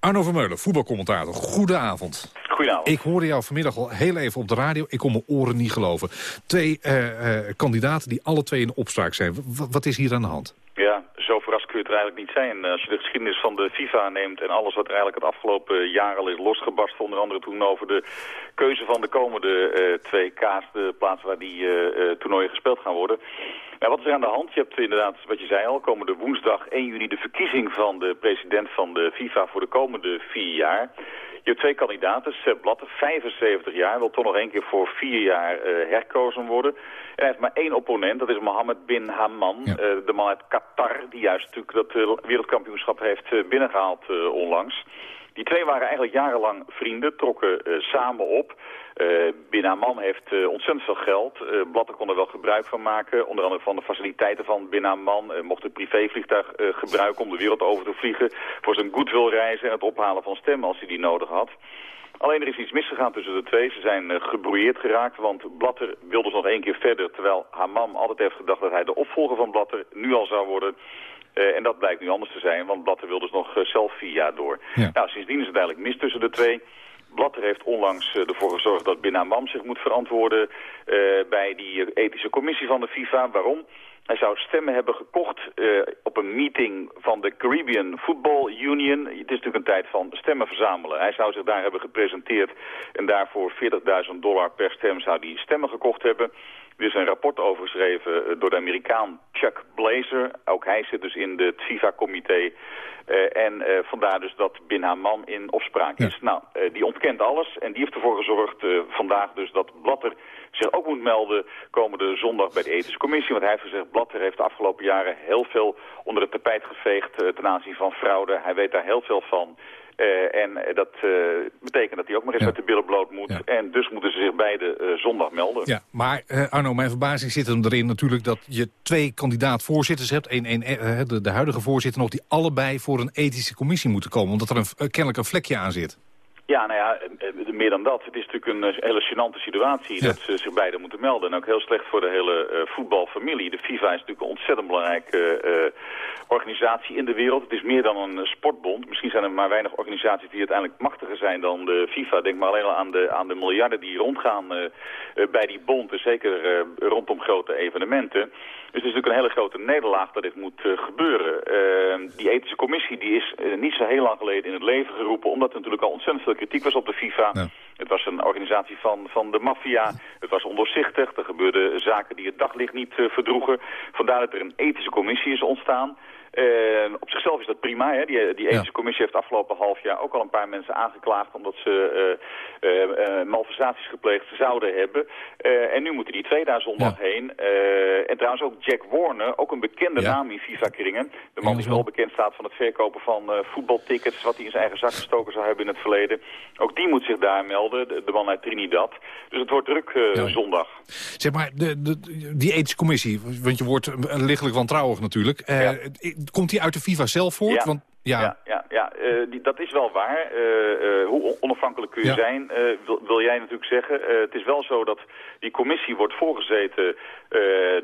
Arno Vermeulen, voetbalcommentator. Goedenavond. Goedenavond. Ik hoorde jou vanmiddag al heel even op de radio. Ik kon mijn oren niet geloven. Twee uh, kandidaten die alle twee in opspraak zijn. W wat is hier aan de hand? Ja, zo verrast kun je het eigenlijk niet zijn. Als je de geschiedenis van de FIFA neemt en alles wat er eigenlijk het afgelopen jaar al is losgebarst, onder andere toen over de keuze van de komende uh, twee K's, de plaats waar die toernooien gespeeld gaan worden. Nou, wat is er aan de hand? Je hebt inderdaad, wat je zei al, komende woensdag 1 juli de verkiezing van de president van de FIFA voor de komende vier jaar. Je hebt twee kandidaten. Sepp Blatter, 75 jaar, wil toch nog één keer voor vier jaar uh, herkozen worden. En hij heeft maar één opponent, dat is Mohammed bin Haman, ja. uh, de man uit Qatar... die juist natuurlijk dat uh, wereldkampioenschap heeft binnengehaald onlangs. Die twee waren eigenlijk jarenlang vrienden, trokken samen op... Uh, Bin Haman heeft uh, ontzettend veel geld. Uh, Blatter kon er wel gebruik van maken. Onder andere van de faciliteiten van Bin Haman. mocht een privévliegtuig gebruiken om de wereld over te vliegen. Voor zijn goodwill reizen en het ophalen van stemmen als hij die nodig had. Alleen er is iets misgegaan tussen de twee. Ze zijn uh, gebrouilleerd geraakt, want Blatter wilde dus nog één keer verder... terwijl Haman altijd heeft gedacht dat hij de opvolger van Blatter nu al zou worden... Uh, en dat blijkt nu anders te zijn, want Blatter wil dus nog uh, zelf vier jaar door. Ja. Nou, sindsdien is het eigenlijk mis tussen de twee. Blatter heeft onlangs uh, ervoor gezorgd dat Bin Hammam zich moet verantwoorden bij die ethische commissie van de FIFA. Waarom? Hij zou stemmen hebben gekocht uh, op een meeting van de Caribbean Football Union. Het is natuurlijk een tijd van stemmen verzamelen. Hij zou zich daar hebben gepresenteerd en daarvoor 40.000 dollar per stem zou hij stemmen gekocht hebben. Er is een rapport over geschreven door de Amerikaan Chuck Blazer. Ook hij zit dus in het FIFA-comité. Uh, en uh, vandaar dus dat Bin Haman in opspraak is. Ja. Nou, uh, die ontkent alles en die heeft ervoor gezorgd vandaag dus dat Blatter zich ook moet melden komende zondag bij de ethische commissie. Want hij heeft gezegd, Blatter heeft de afgelopen jaren heel veel onder het tapijt geveegd ten aanzien van fraude. Hij weet daar heel veel van. Uh, en dat uh, betekent dat hij ook maar eens ja. met de billen bloot moet. Ja. En dus moeten ze zich beide uh, zondag melden. Ja, maar Arno, mijn verbazing zit hem erin natuurlijk dat je twee kandidaat-voorzitters hebt. Een, een, de, de huidige voorzitter nog, die allebei voor een ethische commissie moeten komen. Omdat er een, kennelijk een vlekje aan zit. Ja, nou ja, meer dan dat. Het is natuurlijk een hele gênante situatie ja. dat ze zich beide moeten melden. En ook heel slecht voor de hele uh, voetbalfamilie. De FIFA is natuurlijk een ontzettend belangrijke uh, organisatie in de wereld. Het is meer dan een sportbond. Misschien zijn er maar weinig organisaties die uiteindelijk machtiger zijn dan de FIFA. Denk maar alleen al aan de, aan de miljarden die rondgaan uh, bij die bond. Zeker rondom grote evenementen. Dus het is natuurlijk een hele grote nederlaag dat dit moet uh, gebeuren. Uh, die ethische commissie die is uh, niet zo heel lang geleden in het leven geroepen... omdat er natuurlijk al ontzettend veel kritiek was op de FIFA. Ja. Het was een organisatie van, van de maffia. Het was ondoorzichtig. Er gebeurden zaken die het daglicht niet verdroegen. Vandaar dat er een ethische commissie is ontstaan... Uh, op zichzelf is dat prima. Hè? Die, die ethische ja. commissie heeft afgelopen half jaar ook al een paar mensen aangeklaagd... omdat ze uh, uh, malversaties gepleegd zouden hebben. en nu moeten die twee daar zondag ja. heen. en trouwens ook Jack Warner, ook een bekende ja. naam in FIFA-kringen. De man die wel bekend staat van het verkopen van voetbaltickets... wat hij in zijn eigen zak gestoken zou hebben in het verleden. Ook die moet zich daar melden, de, de man uit Trinidad. Dus het wordt druk zondag. Zeg maar, de, de, die ethische commissie, want je wordt lichtelijk wantrouwig natuurlijk komt die uit de FIFA zelf voort? Ja. Want, ja, ja, ja, ja uh, die, dat is wel waar. Uh, uh, hoe onafhankelijk kun je ja. zijn, wil, wil, jij natuurlijk zeggen. het is wel zo dat die commissie wordt voorgezeten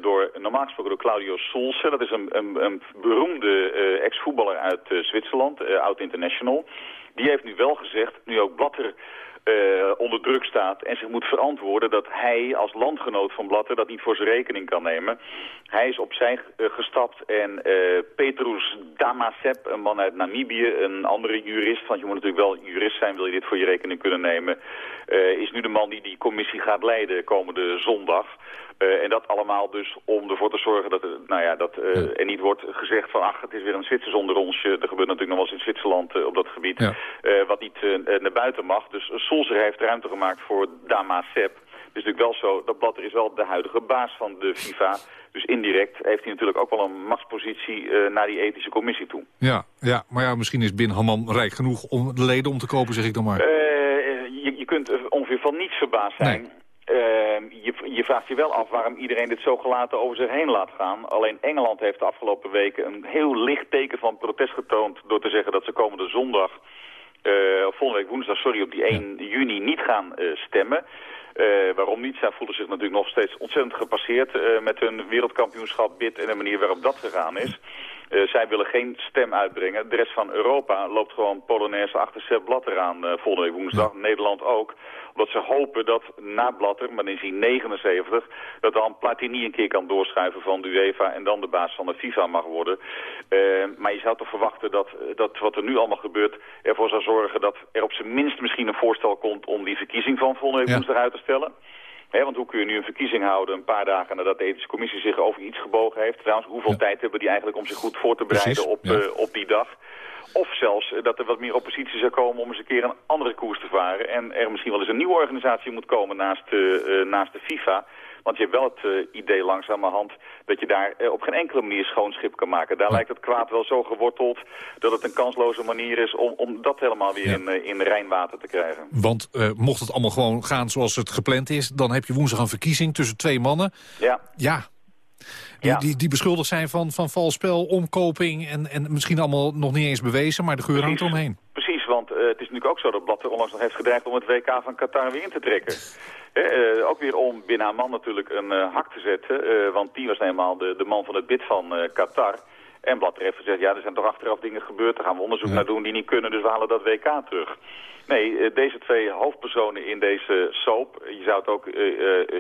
door, normaal gesproken door Claudio Solse. Dat is een, een, een beroemde ex-voetballer uit Zwitserland, oud-international. Die heeft nu wel gezegd, nu ook Blatter uh, onder druk staat en zich moet verantwoorden dat hij als landgenoot van Blatter dat niet voor zijn rekening kan nemen. Hij is opzij uh, gestapt en uh, Petrus Damasep, een man uit Namibië, een andere jurist, want je moet natuurlijk wel jurist zijn, wil je dit voor je rekening kunnen nemen, is nu de man die die commissie gaat leiden komende zondag. En dat allemaal dus om ervoor te zorgen dat, er, nou ja, dat er niet wordt gezegd van... ach, het is weer een Zwitsers onder onsje. Er gebeurt natuurlijk nog wel eens in Zwitserland uh, op dat gebied... Ja. wat niet naar buiten mag. Dus Solzer heeft ruimte gemaakt voor Dama Sepp. Het is natuurlijk wel zo, dat Blatter is wel de huidige baas van de FIFA. Dus indirect heeft hij natuurlijk ook wel een machtspositie naar die ethische commissie toe. Ja, ja, maar ja, misschien is Bin Haman rijk genoeg om de leden om te kopen, zeg ik dan maar. je, je kunt ongeveer van niets verbaasd zijn... Nee. Je, je, vraagt je wel af waarom iedereen dit zo gelaten over zich heen laat gaan. Alleen Engeland heeft de afgelopen weken een heel licht teken van protest getoond... door te zeggen dat ze komende zondag, uh, volgende week woensdag, sorry, op die 1 juni niet gaan uh, stemmen. Uh, waarom niet? Zij voelen zich natuurlijk nog steeds ontzettend gepasseerd met hun wereldkampioenschap bid en de manier waarop dat gegaan is. Uh, zij willen geen stem uitbrengen. De rest van Europa loopt gewoon Polonaise achter Sepp Blatter aan uh, volgende week woensdag. Nederland ook omdat ze hopen dat na Blatter, maar in 1979, dat dan Platini een keer kan doorschuiven van de UEFA en dan de baas van de FIFA mag worden. Uh, maar je zou toch verwachten dat, dat wat er nu allemaal gebeurt ervoor zou zorgen dat er op zijn minst misschien een voorstel komt om die verkiezing van volgende week woensdag uit te stellen. He, want hoe kun je nu een verkiezing houden een paar dagen nadat de ethische commissie zich over iets gebogen heeft? Trouwens, hoeveel tijd hebben die eigenlijk om zich goed voor te bereiden op, ja. uh, op die dag? Of zelfs uh, dat er wat meer oppositie zou komen om eens een keer een andere koers te varen. En er misschien wel eens een nieuwe organisatie moet komen naast, uh, naast de FIFA. Want je hebt wel het uh, idee langzamerhand dat je daar uh, op geen enkele manier schoon schip kan maken. Daar ja. lijkt het kwaad wel zo geworteld dat het een kansloze manier is om, om dat helemaal weer ja. in, uh, in Rijnwater te krijgen. Want mocht het allemaal gewoon gaan zoals het gepland is, dan heb je woensdag een verkiezing tussen twee mannen. Ja. Ja, die, ja. die, die beschuldigd zijn van, van vals spel, omkoping en, en misschien allemaal nog niet eens bewezen, maar de geur hangt eromheen. Precies, want uh, het is natuurlijk ook zo dat Blatter onlangs nog heeft gedreigd om het WK van Qatar weer in te trekken. Uh, ook weer om binnen een man natuurlijk een uh, hak te zetten, uh, want die was eenmaal de, de man van het bid van Qatar. En Blatter heeft gezegd, ja, er zijn toch achteraf dingen gebeurd, daar gaan we onderzoek ja. naar doen die niet kunnen, dus we halen dat WK terug. Nee, deze twee hoofdpersonen in deze soap, je zou het ook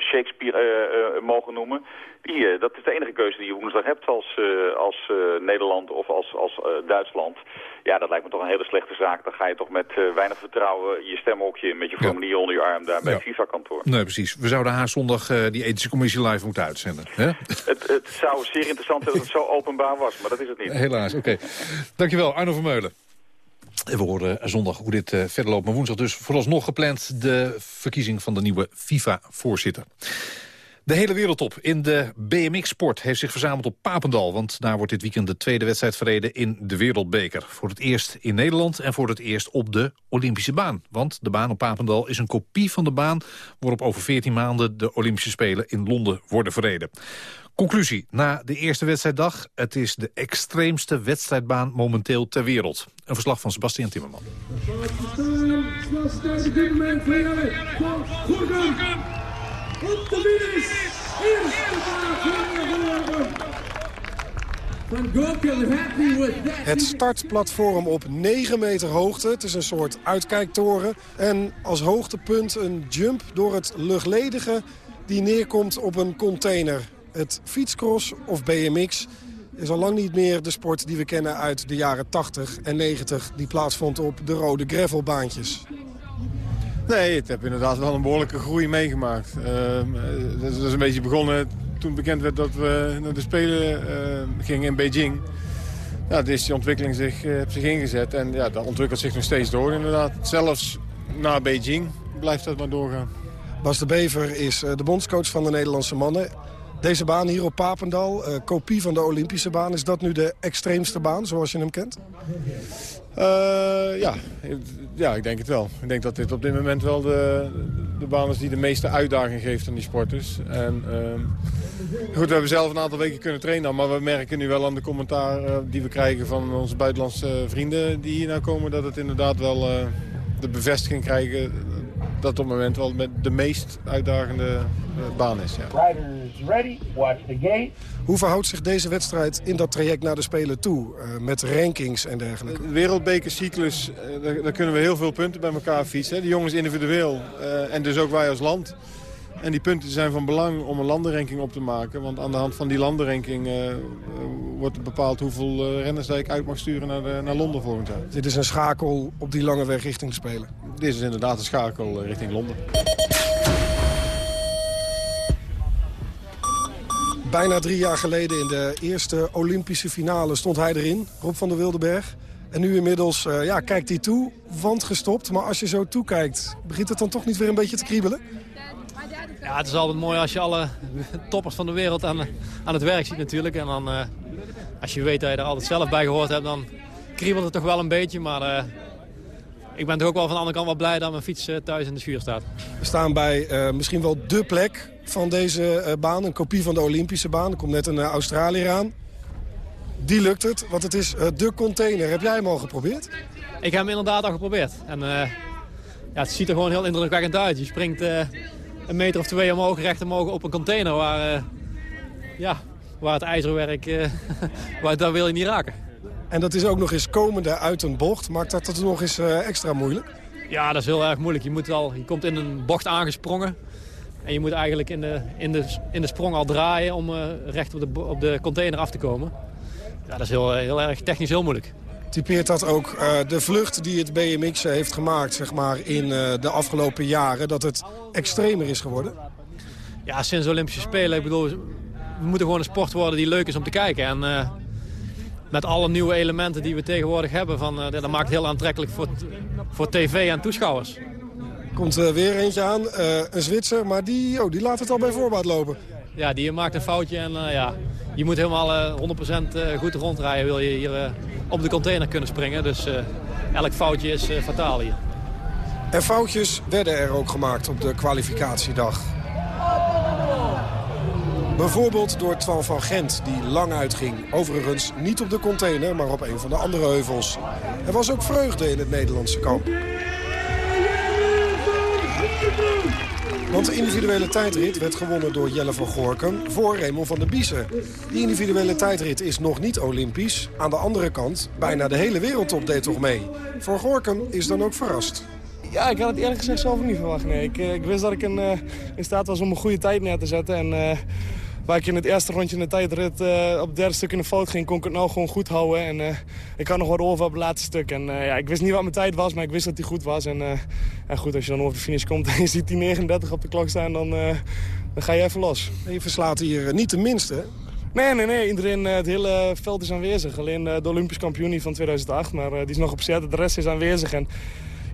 Shakespeare mogen noemen, die, dat is de enige keuze die je woensdag hebt als, als Nederland of als, als Duitsland. Ja, dat lijkt me toch een hele slechte zaak. Dan ga je toch met weinig vertrouwen je stemhokje met je formulier ja. onder je arm daar bij ja. het FIFA-kantoor. Nee, precies. We zouden haar zondag die ethische commissie live moeten uitzenden. Hè? Het, het zou zeer interessant zijn dat het zo openbaar was, maar dat is het niet. Helaas, oké. Okay. Dankjewel, Arno Vermeulen. We horen zondag hoe dit uh, verder loopt. Maar woensdag dus vooralsnog gepland de verkiezing van de nieuwe FIFA-voorzitter. De hele wereldtop in de BMX-sport heeft zich verzameld op Papendal. Want daar wordt dit weekend de tweede wedstrijd verreden in de Wereldbeker. Voor het eerst in Nederland en voor het eerst op de Olympische baan. Want de baan op Papendal is een kopie van de baan... waarop over 14 maanden de Olympische Spelen in Londen worden verreden. Conclusie, na de eerste wedstrijddag... het is de extreemste wedstrijdbaan momenteel ter wereld. Een verslag van Sebastian Timmerman. Het startplatform op 9 meter hoogte. Het is een soort uitkijktoren. En als hoogtepunt een jump door het luchtledige die neerkomt op een container. Het fietscross of BMX is al lang niet meer de sport die we kennen uit de jaren 80 en 90... die plaatsvond op de rode gravelbaantjes. Nee, het heb inderdaad wel een behoorlijke groei meegemaakt. Uh, dat, is, is, een beetje begonnen toen bekend werd dat we naar de Spelen uh, gingen in Beijing. Ja, dus die ontwikkeling zich, uh, heeft zich ingezet en ja, dat ontwikkelt zich nog steeds door inderdaad. Zelfs na Beijing blijft dat maar doorgaan. Bas de Bever is de bondscoach van de Nederlandse mannen. Deze baan hier op Papendal, kopie van de Olympische baan. Is dat nu de extreemste baan zoals je hem kent? Uh, ja. ja, ik denk het wel. Ik denk dat dit op dit moment wel de, de baan is die de meeste uitdaging geeft aan die sporters. En, uh, goed, we hebben zelf een aantal weken kunnen trainen, maar we merken nu wel aan de commentaar uh, die we krijgen van onze buitenlandse vrienden die hier nou komen, dat het inderdaad wel de bevestiging krijgen dat op het moment wel met de meest uitdagende baan is. Ja. Riders ready, watch the gate. Hoe verhoudt zich deze wedstrijd in dat traject naar de Spelen toe? Uh, met rankings en dergelijke. De wereldbekercyclus, uh, daar, daar, kunnen we heel veel punten bij elkaar fietsen. Hè? De jongens individueel uh, en dus ook wij als land. En die punten zijn van belang om een landenranking op te maken. Want aan de hand van die landenranking wordt bepaald hoeveel renners ik uit mag sturen naar, de, naar Londen volgend jaar. Dit is een schakel op die lange weg richting Spelen? Dit is inderdaad een schakel richting Londen. Bijna drie jaar geleden in de eerste Olympische finale stond hij erin, Rob van der Wildenberg. En nu inmiddels uh, ja, kijkt hij toe, wand gestopt. Maar als je zo toekijkt, begint het dan toch niet weer een beetje te kriebelen? Ja, het is altijd mooi als je alle toppers van de wereld aan, aan het werk ziet natuurlijk. En dan, uh, als je weet dat je er altijd zelf bij gehoord hebt, dan kriebelt het toch wel een beetje. Maar uh, ik ben toch ook wel van de andere kant wel blij dat mijn fiets thuis in de schuur staat. We staan bij misschien wel dé plek van deze baan. Een kopie van de Olympische baan. Er komt net een Australiër aan. Die lukt het, want het is de container. Heb jij hem al geprobeerd? Ik heb hem inderdaad al geprobeerd. En ja, het ziet er gewoon heel indrukwekkend uit. Je springt een meter of twee omhoog, recht omhoog op een container waar, ja, waar het ijzerwerk, uh, waar, daar wil je niet raken. En dat is ook nog eens komende uit een bocht. Maakt dat het nog eens uh, extra moeilijk? Ja, dat is heel erg moeilijk. Je, moet al, je komt in een bocht aangesprongen. En je moet eigenlijk in de, in de, in de sprong al draaien om recht op de, op de container af te komen. Ja, dat is heel, heel erg technisch heel moeilijk. Typeert dat ook uh, de vlucht die het BMX heeft gemaakt zeg maar, in uh, de afgelopen jaren? Dat het extremer is geworden? Ja, sinds de Olympische Spelen. Ik bedoel, we moeten gewoon een sport worden die leuk is om te kijken. En uh, met alle nieuwe elementen die we tegenwoordig hebben, van, dat maakt het heel aantrekkelijk voor, voor tv en toeschouwers. Komt uh, weer eentje aan, een Zwitser, maar die, oh, die laat het al bij voorbaat lopen. Ja, die maakt een foutje en ja, je moet helemaal 100% goed rondrijden. Wil je hier op de container kunnen springen. Dus elk foutje is fataal hier. En foutjes werden er ook gemaakt op de kwalificatiedag. Bijvoorbeeld door Twan van Gent, die lang uitging. Overigens niet op de container, maar op een van de andere heuvels. Er was ook vreugde in het Nederlandse kamp. Want de individuele tijdrit werd gewonnen door Jelle van Gorkum voor Raymond van der Biesen. Die individuele tijdrit is nog niet olympisch. Aan de andere kant, bijna de hele wereldtop deed toch mee. Voor Gorkum is dan ook verrast. Ja, ik had het eerlijk gezegd zelf niet verwacht. Nee. Ik, ik wist dat ik in, uh, in staat was om een goede tijd neer te zetten. En, uh, waar ik in het eerste rondje in de tijdrit uh, op het derde stuk in de fout ging... kon ik het nou gewoon goed houden. En uh, ik had nog wat over op het laatste stuk. En uh, ja, ik wist niet wat mijn tijd was, maar ik wist dat die goed was. En, en goed, als je dan over de finish komt en je ziet die 39 op de klok staan... dan, dan ga je even los. En je verslaat hier niet de minste, Nee, nee, nee. Iedereen, het hele veld is aanwezig. Alleen de Olympisch kampioen van 2008, maar die is nog op zet. De rest is aanwezig. En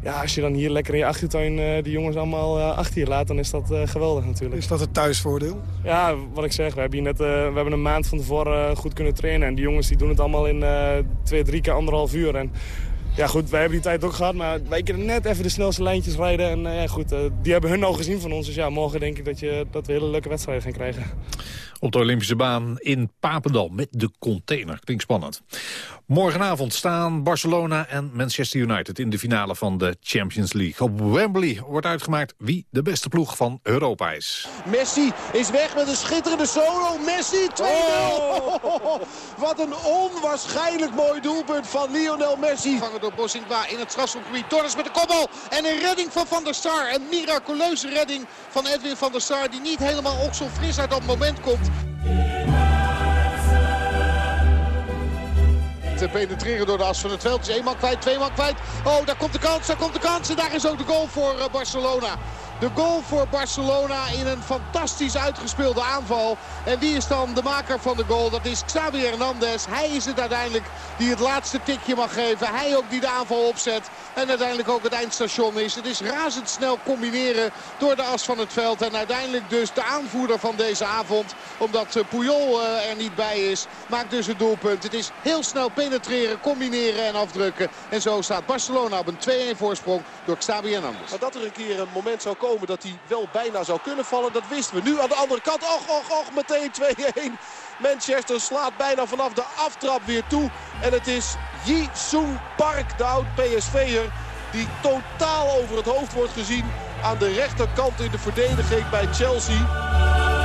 ja, als je dan hier lekker in je achtertuin uh, die jongens allemaal uh, achter je laat, dan is dat uh, geweldig natuurlijk. Is dat het thuisvoordeel? Ja, wat ik zeg, we hebben hier net we hebben een maand van tevoren goed kunnen trainen. En die jongens die doen het allemaal in twee, drie keer anderhalf uur. En ja goed, wij hebben die tijd ook gehad, maar wij kunnen net even de snelste lijntjes rijden. En ja goed, die hebben hun al gezien van ons. Dus ja, morgen denk ik dat, je, dat we hele leuke wedstrijden gaan krijgen. Op de Olympische baan in Papendal met de container. Klinkt spannend. Morgenavond staan Barcelona en Manchester United in de finale van de Champions League. Op Wembley wordt uitgemaakt wie de beste ploeg van Europa is. Messi is weg met een schitterende solo. Messi 2-0. Oh. Wat een onwaarschijnlijk mooi doelpunt van Lionel Messi. Vangen door Bosingwa in het strafschopgebied. Torres met de kopbal en een redding van Van der Sar. Een miraculeuze redding van Edwin van der Sar die niet helemaal okselfris uit dat moment komt. Te penetreren door de as van het veld. is één man kwijt, twee man kwijt. Oh, daar komt de kans, daar komt de kans. En daar is ook de goal voor Barcelona. De goal voor Barcelona in een fantastisch uitgespeelde aanval. En wie is dan de maker van de goal? Dat is Xavi Hernandez. Hij is het uiteindelijk die het laatste tikje mag geven. Hij ook die de aanval opzet. En uiteindelijk ook het eindstation is. Het is razendsnel combineren door de as van het veld. En uiteindelijk dus de aanvoerder van deze avond. Omdat Puyol er niet bij is. Maakt dus het doelpunt. Het is heel snel penetreren, combineren en afdrukken. En zo staat Barcelona op een 2-1 voorsprong door Xavi Hernandez. Maar dat er een keer een moment zou komen dat hij wel bijna zou kunnen vallen. Dat wisten we. Nu aan de andere kant. Och, och, och. Meteen 2-1. Manchester slaat bijna vanaf de aftrap weer toe. En het is Ji Sung Park, de oud PSV'er. Die totaal over het hoofd wordt gezien aan de rechterkant in de verdediging bij Chelsea.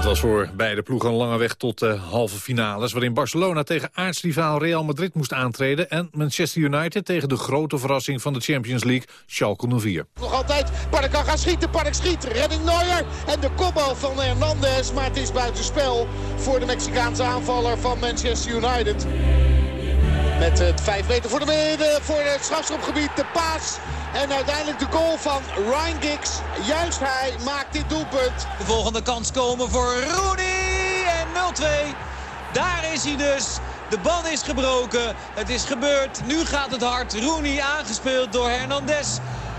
Het was voor beide ploegen een lange weg tot de halve finales... waarin Barcelona tegen aartsrivaal Real Madrid moest aantreden... en Manchester United tegen de grote verrassing van de Champions League, Schalke 04. Nog altijd, Park kan gaan schieten, Park schiet, redding Neuer... en de kopbal van Hernandez, maar het is buitenspel... voor de Mexicaanse aanvaller van Manchester United. Met het 5 meter voor de midden, voor het strafschopgebied, de paas... En uiteindelijk de goal van Ryan Giggs. Juist hij maakt dit doelpunt. De volgende kans komen voor Rooney. En 0-2. Daar is hij dus. De bal is gebroken. Het is gebeurd. Nu gaat het hard. Rooney aangespeeld door Hernandez.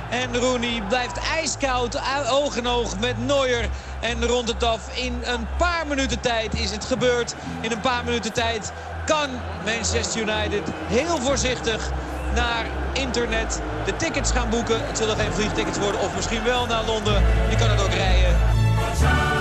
En Rooney blijft ijskoud, oog in oog met Neuer. En rond het af. In een paar minuten tijd is het gebeurd. In een paar minuten tijd kan Manchester United heel voorzichtig naar internet de tickets gaan boeken. Het zullen geen vliegtickets worden of misschien wel naar Londen. Je kan het ook rijden.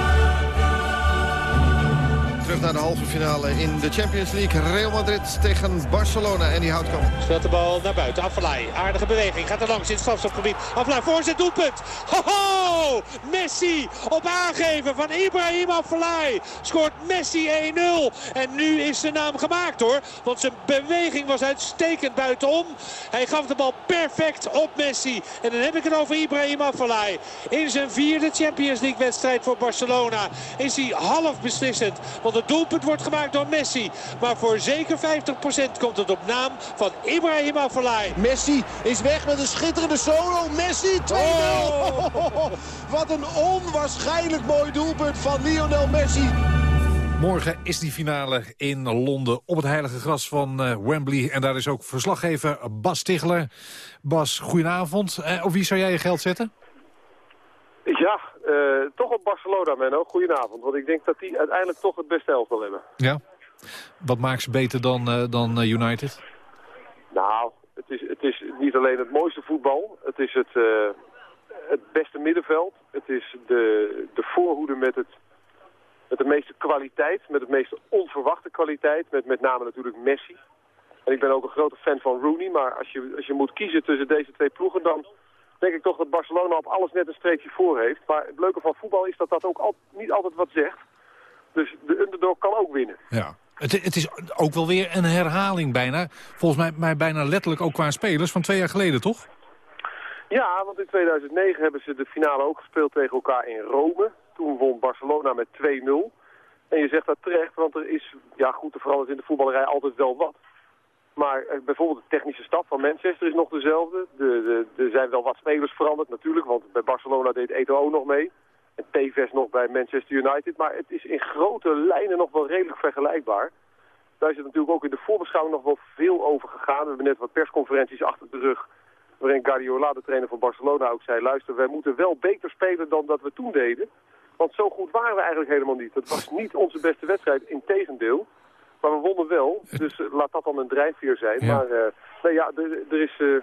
Terug naar de halve finale in de Champions League. Real Madrid tegen Barcelona en die houdt kan. Speelt de bal naar buiten. Afvallei. Aardige beweging. Gaat er langs in het strafstofgebied. Afvallei voorzet doelpunt. Ho Messi op aangeven van Ibrahim Afvallei. Scoort Messi 1-0. En nu is zijn naam gemaakt hoor. Want zijn beweging was uitstekend buitenom. Hij gaf de bal perfect op Messi. En dan heb ik het over Ibrahim Afvallei. In zijn vierde Champions League wedstrijd voor Barcelona is hij half beslissend. Want het doelpunt wordt gemaakt door Messi. Maar voor zeker 50% komt het op naam van Ibrahim Afellay. Messi is weg met een schitterende solo. Messi 2-0. Wat een onwaarschijnlijk mooi doelpunt van Lionel Messi. Morgen is die finale in Londen op het heilige gras van uh, Wembley. En daar is ook verslaggever Bas Tichler. Bas, goedenavond. Uh, op wie zou jij je geld zetten? Ja, toch op Barcelona, Menno. Goedenavond. Want ik denk dat die uiteindelijk toch het beste elftal hebben. Ja? Wat maakt ze beter dan, uh, dan uh, United? Nou, het is, het is niet alleen het mooiste voetbal. Het is het, het beste middenveld. Het is de, de voorhoede met, het, met de meeste kwaliteit. Met het meeste onverwachte kwaliteit. Met met name natuurlijk Messi. En ik ben ook een grote fan van Rooney. Maar als je, als je moet kiezen tussen deze twee ploegen... dan denk ik toch dat Barcelona op alles net een streepje voor heeft. Maar het leuke van voetbal is dat dat ook al, niet altijd wat zegt. Dus de underdog kan ook winnen. Ja. Het, het is ook wel weer een herhaling bijna. Volgens mij, mij bijna letterlijk ook qua spelers van twee jaar geleden, toch? Ja, want in 2009 hebben ze de finale ook gespeeld tegen elkaar in Rome. Toen won Barcelona met 2-0. En je zegt dat terecht, want er is, ja goed, er verandert in de voetballerij altijd wel wat. Maar eh, bijvoorbeeld de technische staf van Manchester is nog dezelfde. De, de, er zijn wel wat spelers veranderd natuurlijk, want bij Barcelona deed Eto'o nog mee. En Tevez nog bij Manchester United. Maar het is in grote lijnen nog wel redelijk vergelijkbaar. Daar is het natuurlijk ook in de voorbeschouwing nog wel veel over gegaan. We hebben net wat persconferenties achter de rug. Waarin Guardiola, de trainer van Barcelona, ook zei... luister, wij moeten wel beter spelen dan dat we toen deden. Want zo goed waren we eigenlijk helemaal niet. Het was niet onze beste wedstrijd, in tegendeel. Maar we wonnen wel, dus uh, laat dat dan een drijfveer zijn. Ja. Maar nee, ja, er is uh,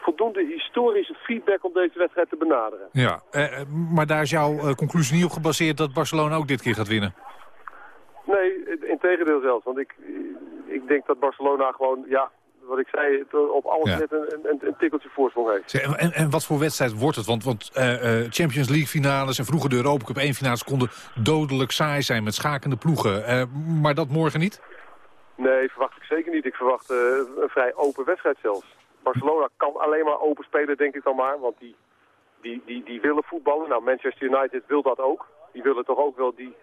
voldoende historische feedback om deze wedstrijd te benaderen. Ja, maar daar is jouw conclusie niet op gebaseerd dat Barcelona ook dit keer gaat winnen? Nee, in tegendeel zelfs. Want ik, ik denk dat Barcelona gewoon, ja, wat ik zei, op alles Ja. net een, een, een tikkeltje voorsprong heeft. Zeg, En, en wat voor wedstrijd wordt het? Want, want eh, eh, Champions League finales en vroeger de Europa Cup 1 finales konden dodelijk saai zijn met schakende ploegen. Eh, maar dat morgen niet? Nee, verwacht ik zeker niet. Ik verwacht eh, een vrij open wedstrijd zelfs. Barcelona kan alleen maar open spelen, denk ik dan maar. Want die, die, die, die willen voetballen. Nou, Manchester United wil dat ook. Die willen toch ook wel die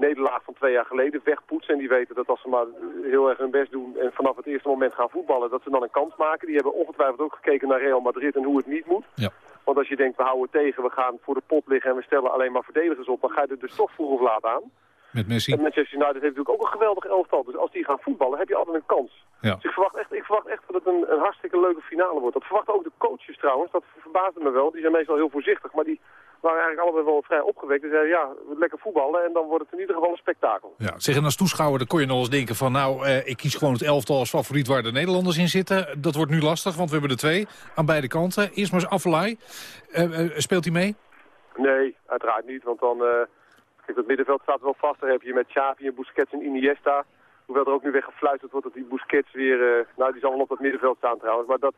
nederlaag van twee jaar geleden wegpoetsen. En die weten dat als ze maar heel erg hun best doen en vanaf het eerste moment gaan voetballen, dat ze dan een kans maken. Die hebben ongetwijfeld ook gekeken naar Real Madrid en hoe het niet moet. Ja. Want als je denkt, we houden tegen, we gaan voor de pot liggen en we stellen alleen maar verdedigers op, dan ga je er dus toch vroeg of laat aan. Met Messi? En Manchester United heeft natuurlijk ook een geweldig elftal. Dus als die gaan voetballen, heb je altijd een kans. Ja. Dus ik verwacht echt, ik verwacht echt dat het een, een hartstikke leuke finale wordt. Dat verwachten ook de coaches trouwens. Dat verbaasde me wel. Die zijn meestal heel voorzichtig. Maar die waren eigenlijk allebei wel vrij opgewekt. Die zeiden, ja, lekker voetballen. En dan wordt het in ieder geval een spektakel. Ja, zeg, en als toeschouwer dan kon je nog eens denken van... nou, eh, ik kies gewoon het elftal als favoriet waar de Nederlanders in zitten. Dat wordt nu lastig, want we hebben er twee aan beide kanten. Eerst maar eens Affelay. Eh, eh, speelt hij mee? Nee, uiteraard niet. Want dan... eh kijk, het middenveld staat wel vast. Daar heb je met Xavi en Busquets en Iniesta. Hoewel er ook nu weer gefluisterd wordt dat die Busquets weer... eh, nou, die zal wel op dat middenveld staan trouwens. Maar dat,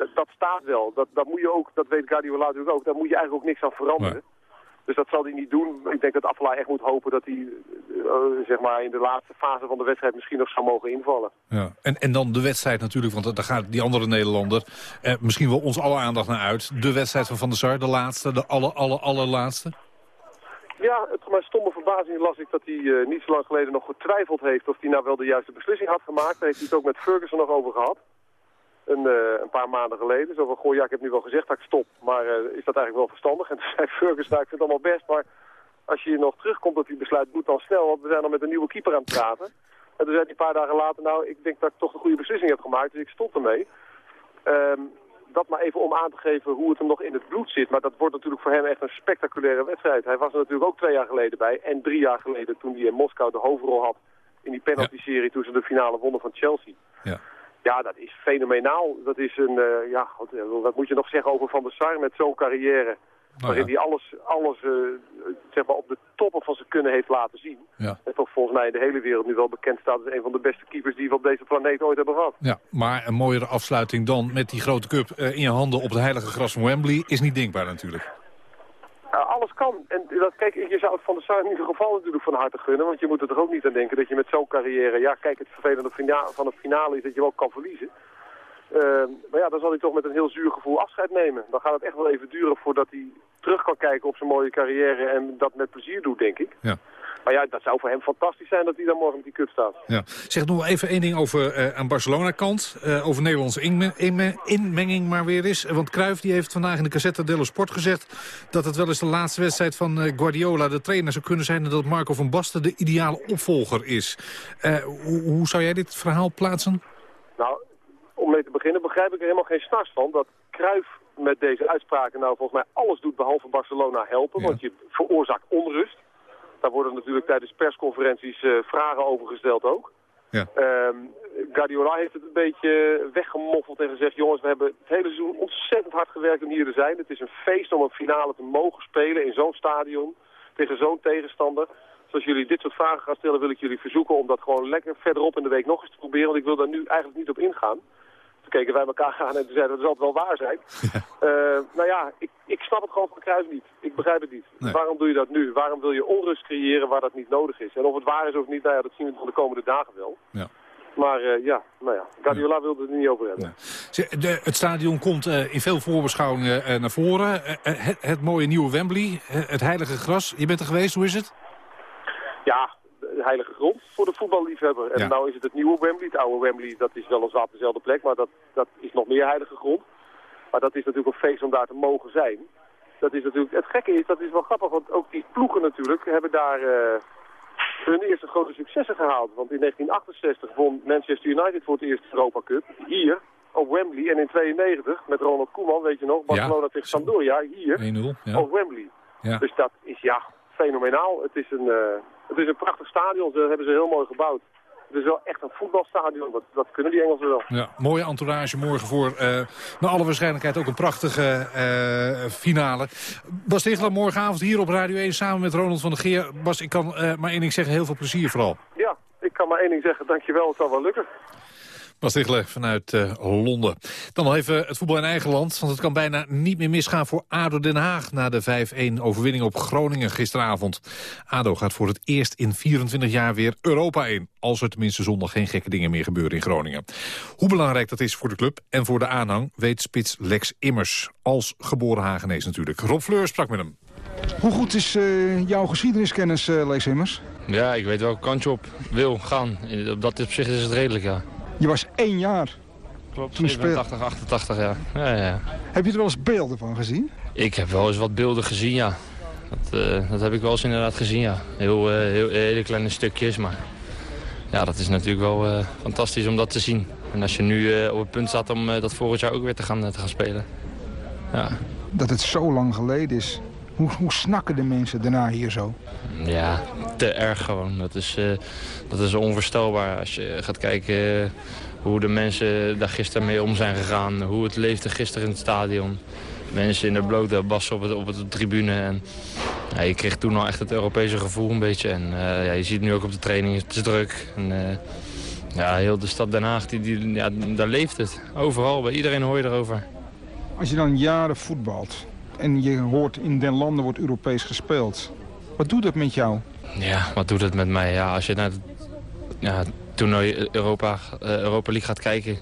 dat, dat staat wel. Dat, dat moet je ook, dat weet Guardiola natuurlijk ook. Daar moet je eigenlijk ook niks aan veranderen. Dus dat zal hij niet doen. Ik denk dat Affelay echt moet hopen dat hij eh, zeg maar in de laatste fase van de wedstrijd misschien nog zou mogen invallen. Ja. En, en dan de wedstrijd natuurlijk, want daar gaat die andere Nederlander... Eh, misschien wel ons alle aandacht naar uit. De wedstrijd van Van der Sar, de laatste, de aller, aller, allerlaatste. Ja, het, tot mijn stomme verbazing las ik dat hij eh, niet zo lang geleden nog getwijfeld heeft of hij nou wel de juiste beslissing had gemaakt. Daar heeft hij het ook met Ferguson nog over gehad. Een, eh, een paar maanden geleden. Zo van, goh, ja, ik heb nu wel gezegd dat ik stop, maar eh, is dat eigenlijk wel verstandig? En toen zei Ferguson, nou, ik vind het allemaal best, maar als je nog terugkomt op die besluit, doe dan snel, want we zijn al met een nieuwe keeper aan het praten. En toen zei hij een paar dagen later, nou, ik denk dat ik toch de goede beslissing heb gemaakt, dus ik stop ermee. Ehm, dat maar even om aan te geven hoe het hem nog in het bloed zit. Maar dat wordt natuurlijk voor hem echt een spectaculaire wedstrijd. Hij was er natuurlijk ook twee jaar geleden bij. En drie jaar geleden toen hij in Moskou de hoofdrol had in die penalty-serie toen ze de finale wonnen van Chelsea. Ja. Ja, dat is fenomenaal. Dat is een, uh, ja, wat, wat, moet je nog zeggen over Van der Sar met zo'n carrière. Nou waarin hij alles, alles uh, zeg maar op de toppen van zijn kunnen heeft laten zien. Ja. En toch volgens mij in de hele wereld nu wel bekend staat als een van de beste keepers die we op deze planeet ooit hebben gehad. Ja, maar een mooiere afsluiting dan met die grote cup uh, in je handen op het heilige gras van Wembley is niet denkbaar natuurlijk. Uh, alles kan. En dat, kijk, je zou het van de Sar in ieder geval natuurlijk van harte gunnen. Want je moet er toch ook niet aan denken dat je met zo'n carrière... Ja, kijk, het vervelende van het finale is dat je ook kan verliezen. Uh, maar ja, dan zal hij toch met een heel zuur gevoel afscheid nemen. Dan gaat het echt wel even duren voordat hij terug kan kijken op zijn mooie carrière en dat met plezier doet, denk ik. Ja. Maar ja, dat zou voor hem fantastisch zijn dat hij dan morgen op die cup staat. Ja. Zeg nog even één ding over uh, aan Barcelona-kant. Uh, over Nederlandse inme inme inmenging maar weer eens. Want Cruijff die heeft vandaag in de Cassette dello Sport gezegd... dat het wel eens de laatste wedstrijd van uh, Guardiola, de trainer, zou kunnen zijn... en dat Marco van Basten de ideale opvolger is. Hoe, hoe zou jij dit verhaal plaatsen? Nou, om mee te beginnen begrijp ik er helemaal geen snars van... dat Cruijff met deze uitspraken nou volgens mij alles doet behalve Barcelona helpen. Ja. Want je veroorzaakt onrust. Daar worden natuurlijk tijdens persconferenties uh, vragen over gesteld ook. Ja. Um, Guardiola heeft het een beetje weggemoffeld en gezegd... jongens, we hebben het hele seizoen ontzettend hard gewerkt om hier te zijn. Het is een feest om een finale te mogen spelen in zo'n stadion... tegen zo'n tegenstander. Dus als jullie dit soort vragen gaan stellen, wil ik jullie verzoeken... om dat gewoon lekker verderop in de week nog eens te proberen. Want ik wil daar nu eigenlijk niet op ingaan keken wij elkaar aan en toen zeiden dat zal het wel waar zijn. Ja. Uh, nou ja, ik, ik snap het gewoon van Cruijff niet. Ik begrijp het niet. Nee. Waarom doe je dat nu? Waarom wil je onrust creëren waar dat niet nodig is? En of het waar is of niet, nou ja, dat zien we de komende dagen wel. Ja. Maar uh, ja, nou ja, Guardiola wilde het er niet over hebben. Ja. De, het stadion komt uh, in veel voorbeschouwingen uh, naar voren. Het, het, mooie nieuwe Wembley, het heilige gras. Je bent er geweest, hoe is het? Ja, heilige grond voor de voetballiefhebber. En Ja. nou is het het nieuwe Wembley. Het oude Wembley, dat is weliswaar op dezelfde plek, maar dat, dat is nog meer heilige grond. Maar dat is natuurlijk een feest om daar te mogen zijn. Dat is natuurlijk, het gekke is, dat is wel grappig, want ook die ploegen natuurlijk hebben daar eh, hun eerste grote successen gehaald. Want in 1968 won Manchester United voor het eerst Europa Cup. Hier, op Wembley. En in 92 met Ronald Koeman, weet je nog, Barcelona tegen Sampdoria, hier, 1-0, ja. op Wembley. Dus dat is ja, fenomenaal. Het is een, eh, het is een prachtig stadion, dat hebben ze heel mooi gebouwd. Het is wel echt een voetbalstadion, dat, dat kunnen die Engelsen wel. Ja, mooie entourage morgen voor, eh naar alle waarschijnlijkheid, ook een prachtige eh, finale. Bas Tichler, morgenavond hier op Radio 1 samen met Ronald van der Geer. Bas, ik kan maar één ding zeggen, heel veel plezier vooral. Ja, ik kan maar één ding zeggen, dankjewel, het zal wel lukken. Bas Tichler vanuit eh, Londen. Dan nog even het voetbal in eigen land. Want het kan bijna niet meer misgaan voor ADO Den Haag... na de 5-1 overwinning op Groningen gisteravond. ADO gaat voor het eerst in 24 jaar weer Europa in. Als er tenminste zondag geen gekke dingen meer gebeuren in Groningen. Hoe belangrijk dat is voor de club en voor de aanhang... weet spits Lex Immers. Als geboren Hagenees natuurlijk. Rob Fleur sprak met hem. Hoe goed is eh, jouw geschiedeniskennis, uh, Lees Immers? Ja, ik weet welke kant je op wil gaan. Op dat opzicht is het redelijk, ja. Je was één jaar. Klopt, Toen speel- 87, 88, ja. ja, ja. Heb je er wel eens beelden van gezien? Ik heb wel eens wat beelden gezien, ja. Dat, eh, dat heb ik wel eens inderdaad gezien, ja. Heel, eh, heel, hele kleine stukjes, maar... Ja, dat is natuurlijk wel eh, fantastisch om dat te zien. En als je nu op het punt staat om dat volgend jaar ook weer te gaan, te gaan spelen. Ja. Dat het zo lang geleden is. Hoe, hoe snakken de mensen daarna hier zo? Ja, te erg gewoon. Dat is, eh, dat is onvoorstelbaar als je gaat kijken eh, hoe de mensen daar gisteren mee om zijn gegaan. Hoe het leefde gisteren in het stadion. Mensen in de blote bassen op, het, op de tribune. En, ja, je kreeg toen al echt het Europese gevoel een beetje. En eh, ja, je ziet nu ook op de training, het is druk. En, ja, heel de stad Den Haag, die, die, ja, daar leeft het. Overal, bij iedereen hoor je erover. Als je dan jaren voetbalt en je hoort in den landen wordt Europees gespeeld. Wat doet dat met jou? Ja, wat doet het met mij? Ja, als je naar het ja, toernooi Europa, eh, Europa League gaat kijken...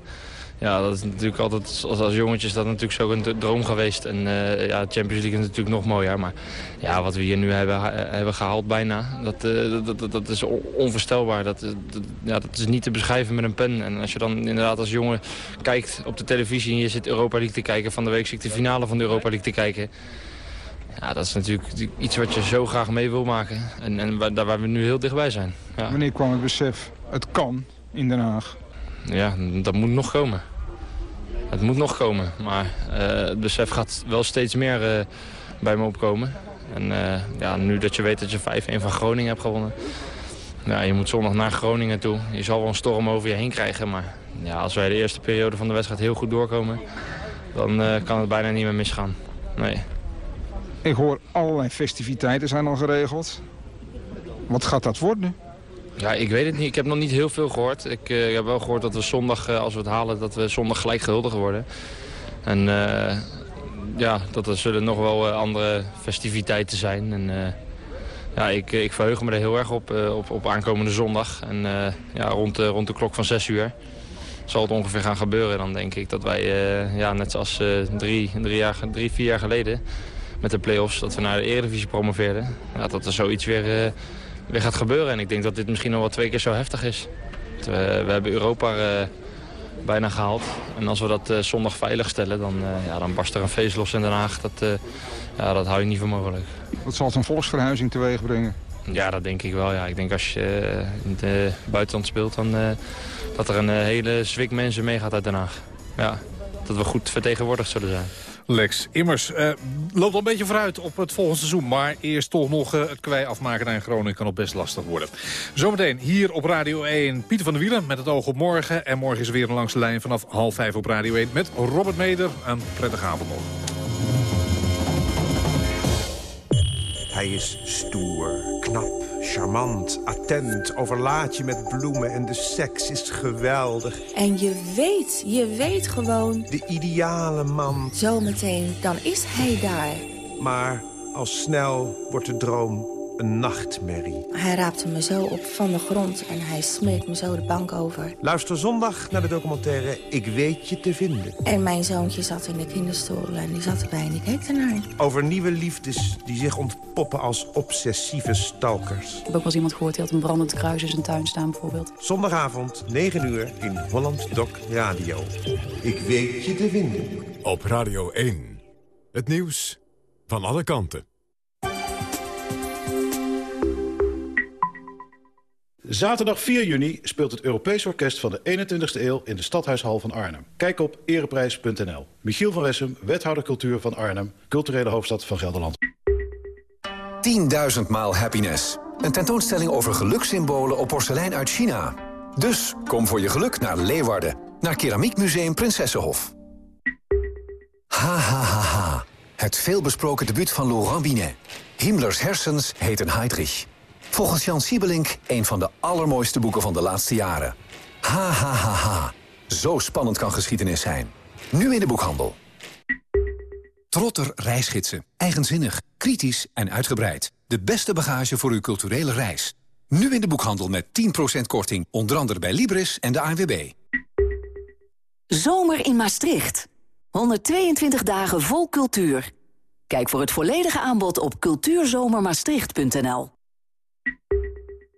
Ja, dat is natuurlijk altijd, als, als jongetje is dat natuurlijk zo een droom geweest. En eh, ja, Champions League is natuurlijk nog mooier. Maar ja, wat we hier nu hebben, hebben gehaald bijna, dat, eh, dat, dat, is on- onvoorstelbaar. Dat, eh, dat, ja, dat is niet te beschrijven met een pen. En als je dan inderdaad als jongen kijkt op de televisie... en je zit Europa League te kijken, van de week zit ik de finale van de Europa League te kijken... Ja, dat is natuurlijk iets wat je zo graag mee wil maken. En, en waar, daar waar we nu heel dichtbij zijn. Ja. Wanneer kwam het besef, het kan in Den Haag? Ja, dat moet nog komen. Het moet nog komen, maar eh, het besef gaat wel steeds meer eh, bij me opkomen. En eh, ja, nu dat je weet dat je 5-1 van Groningen hebt gewonnen... Ja, je moet zondag naar Groningen toe. Je zal wel een storm over je heen krijgen, maar ja, als wij de eerste periode van de wedstrijd heel goed doorkomen... dan kan het bijna niet meer misgaan. Nee. Ik hoor allerlei festiviteiten zijn al geregeld. Wat gaat dat worden? Ja, ik weet het niet. Ik heb nog niet heel veel gehoord. Ik, ik heb wel gehoord dat we zondag, uh, als we het halen, dat we zondag gelijk gehuldigd worden. En uh, ja, dat er zullen nog wel andere festiviteiten zijn. En ja, ik, ik verheug me er heel erg op, op, op aankomende zondag. En ja, rond, rond de klok van 6 uur zal het ongeveer gaan gebeuren. Dan denk ik dat wij, ja, net zoals drie, drie, jaar, drie, vier jaar geleden met de play-offs, dat we naar de Eredivisie promoveerden. Ja, dat er zoiets weer weer gaat gebeuren. En ik denk dat dit misschien nog wel twee keer zo heftig is. We, we hebben Europa uh, bijna gehaald. En als we dat uh, zondag veilig stellen, dan, uh, ja, dan barst er een feest los in Den Haag. Dat, ja, dat hou je niet voor mogelijk. Dat zal een volksverhuizing teweeg brengen? Ja, dat denk ik wel. Ja. Ik denk als je in het buitenland speelt, dan, dat er een hele zwik mensen meegaat uit Den Haag. Ja, dat we goed vertegenwoordigd zullen zijn. Lex Immers uh, loopt al een beetje vooruit op het volgende seizoen. Maar eerst toch nog uh, het kwij afmaken naar Groningen kan nog best lastig worden. Zometeen hier op Radio 1 Pieter van der Wielen met het oog op morgen. En morgen is er weer een langs de lijn vanaf half vijf op Radio 1 met Robert Meder. Een prettige avond nog. Hij is stoer, knap, charmant, attent, overlaat je met bloemen en de seks is geweldig. En je weet, je weet gewoon... De ideale man. Zometeen, dan is hij daar. Maar al snel wordt de droom een nachtmerrie. Hij raapte me zo op van de grond en hij smeet me zo de bank over. Luister zondag naar de documentaire Ik weet je te vinden. En mijn zoontje zat in de kinderstoel en die zat erbij en die keek ernaar. Over nieuwe liefdes die zich ontpoppen als obsessieve stalkers. Ik heb ook wel eens iemand gehoord die had een brandend kruis in zijn tuin staan bijvoorbeeld. Zondagavond, 9 uur, in Holland Doc Radio. Ik weet je te vinden. Op Radio 1. Het nieuws van alle kanten. Zaterdag 4 juni speelt het Europees Orkest van de 21ste eeuw in de Stadhuishal van Arnhem. Kijk op ereprijs.nl. Michiel van Wessem, wethouder cultuur van Arnhem, culturele hoofdstad van Gelderland. 10.000 maal happiness. Een tentoonstelling over gelukssymbolen op porselein uit China. Dus kom voor je geluk naar Leeuwarden. Naar Keramiekmuseum Prinsessenhof. Ha, ha, ha, ha. Het veelbesproken debuut van Laurent Binet. Himmlers hersens heten Heydrich. Volgens Jan Siebelink een van de allermooiste boeken van de laatste jaren. Ha, ha, ha, ha. Zo spannend kan geschiedenis zijn. Nu in de boekhandel. Trotter reisgidsen. Eigenzinnig, kritisch en uitgebreid. De beste bagage voor uw culturele reis. Nu in de boekhandel met 10% korting. Onder andere bij Libris en de ANWB. Zomer in Maastricht. 122 dagen vol cultuur. Kijk voor het volledige aanbod op cultuurzomermaastricht.nl.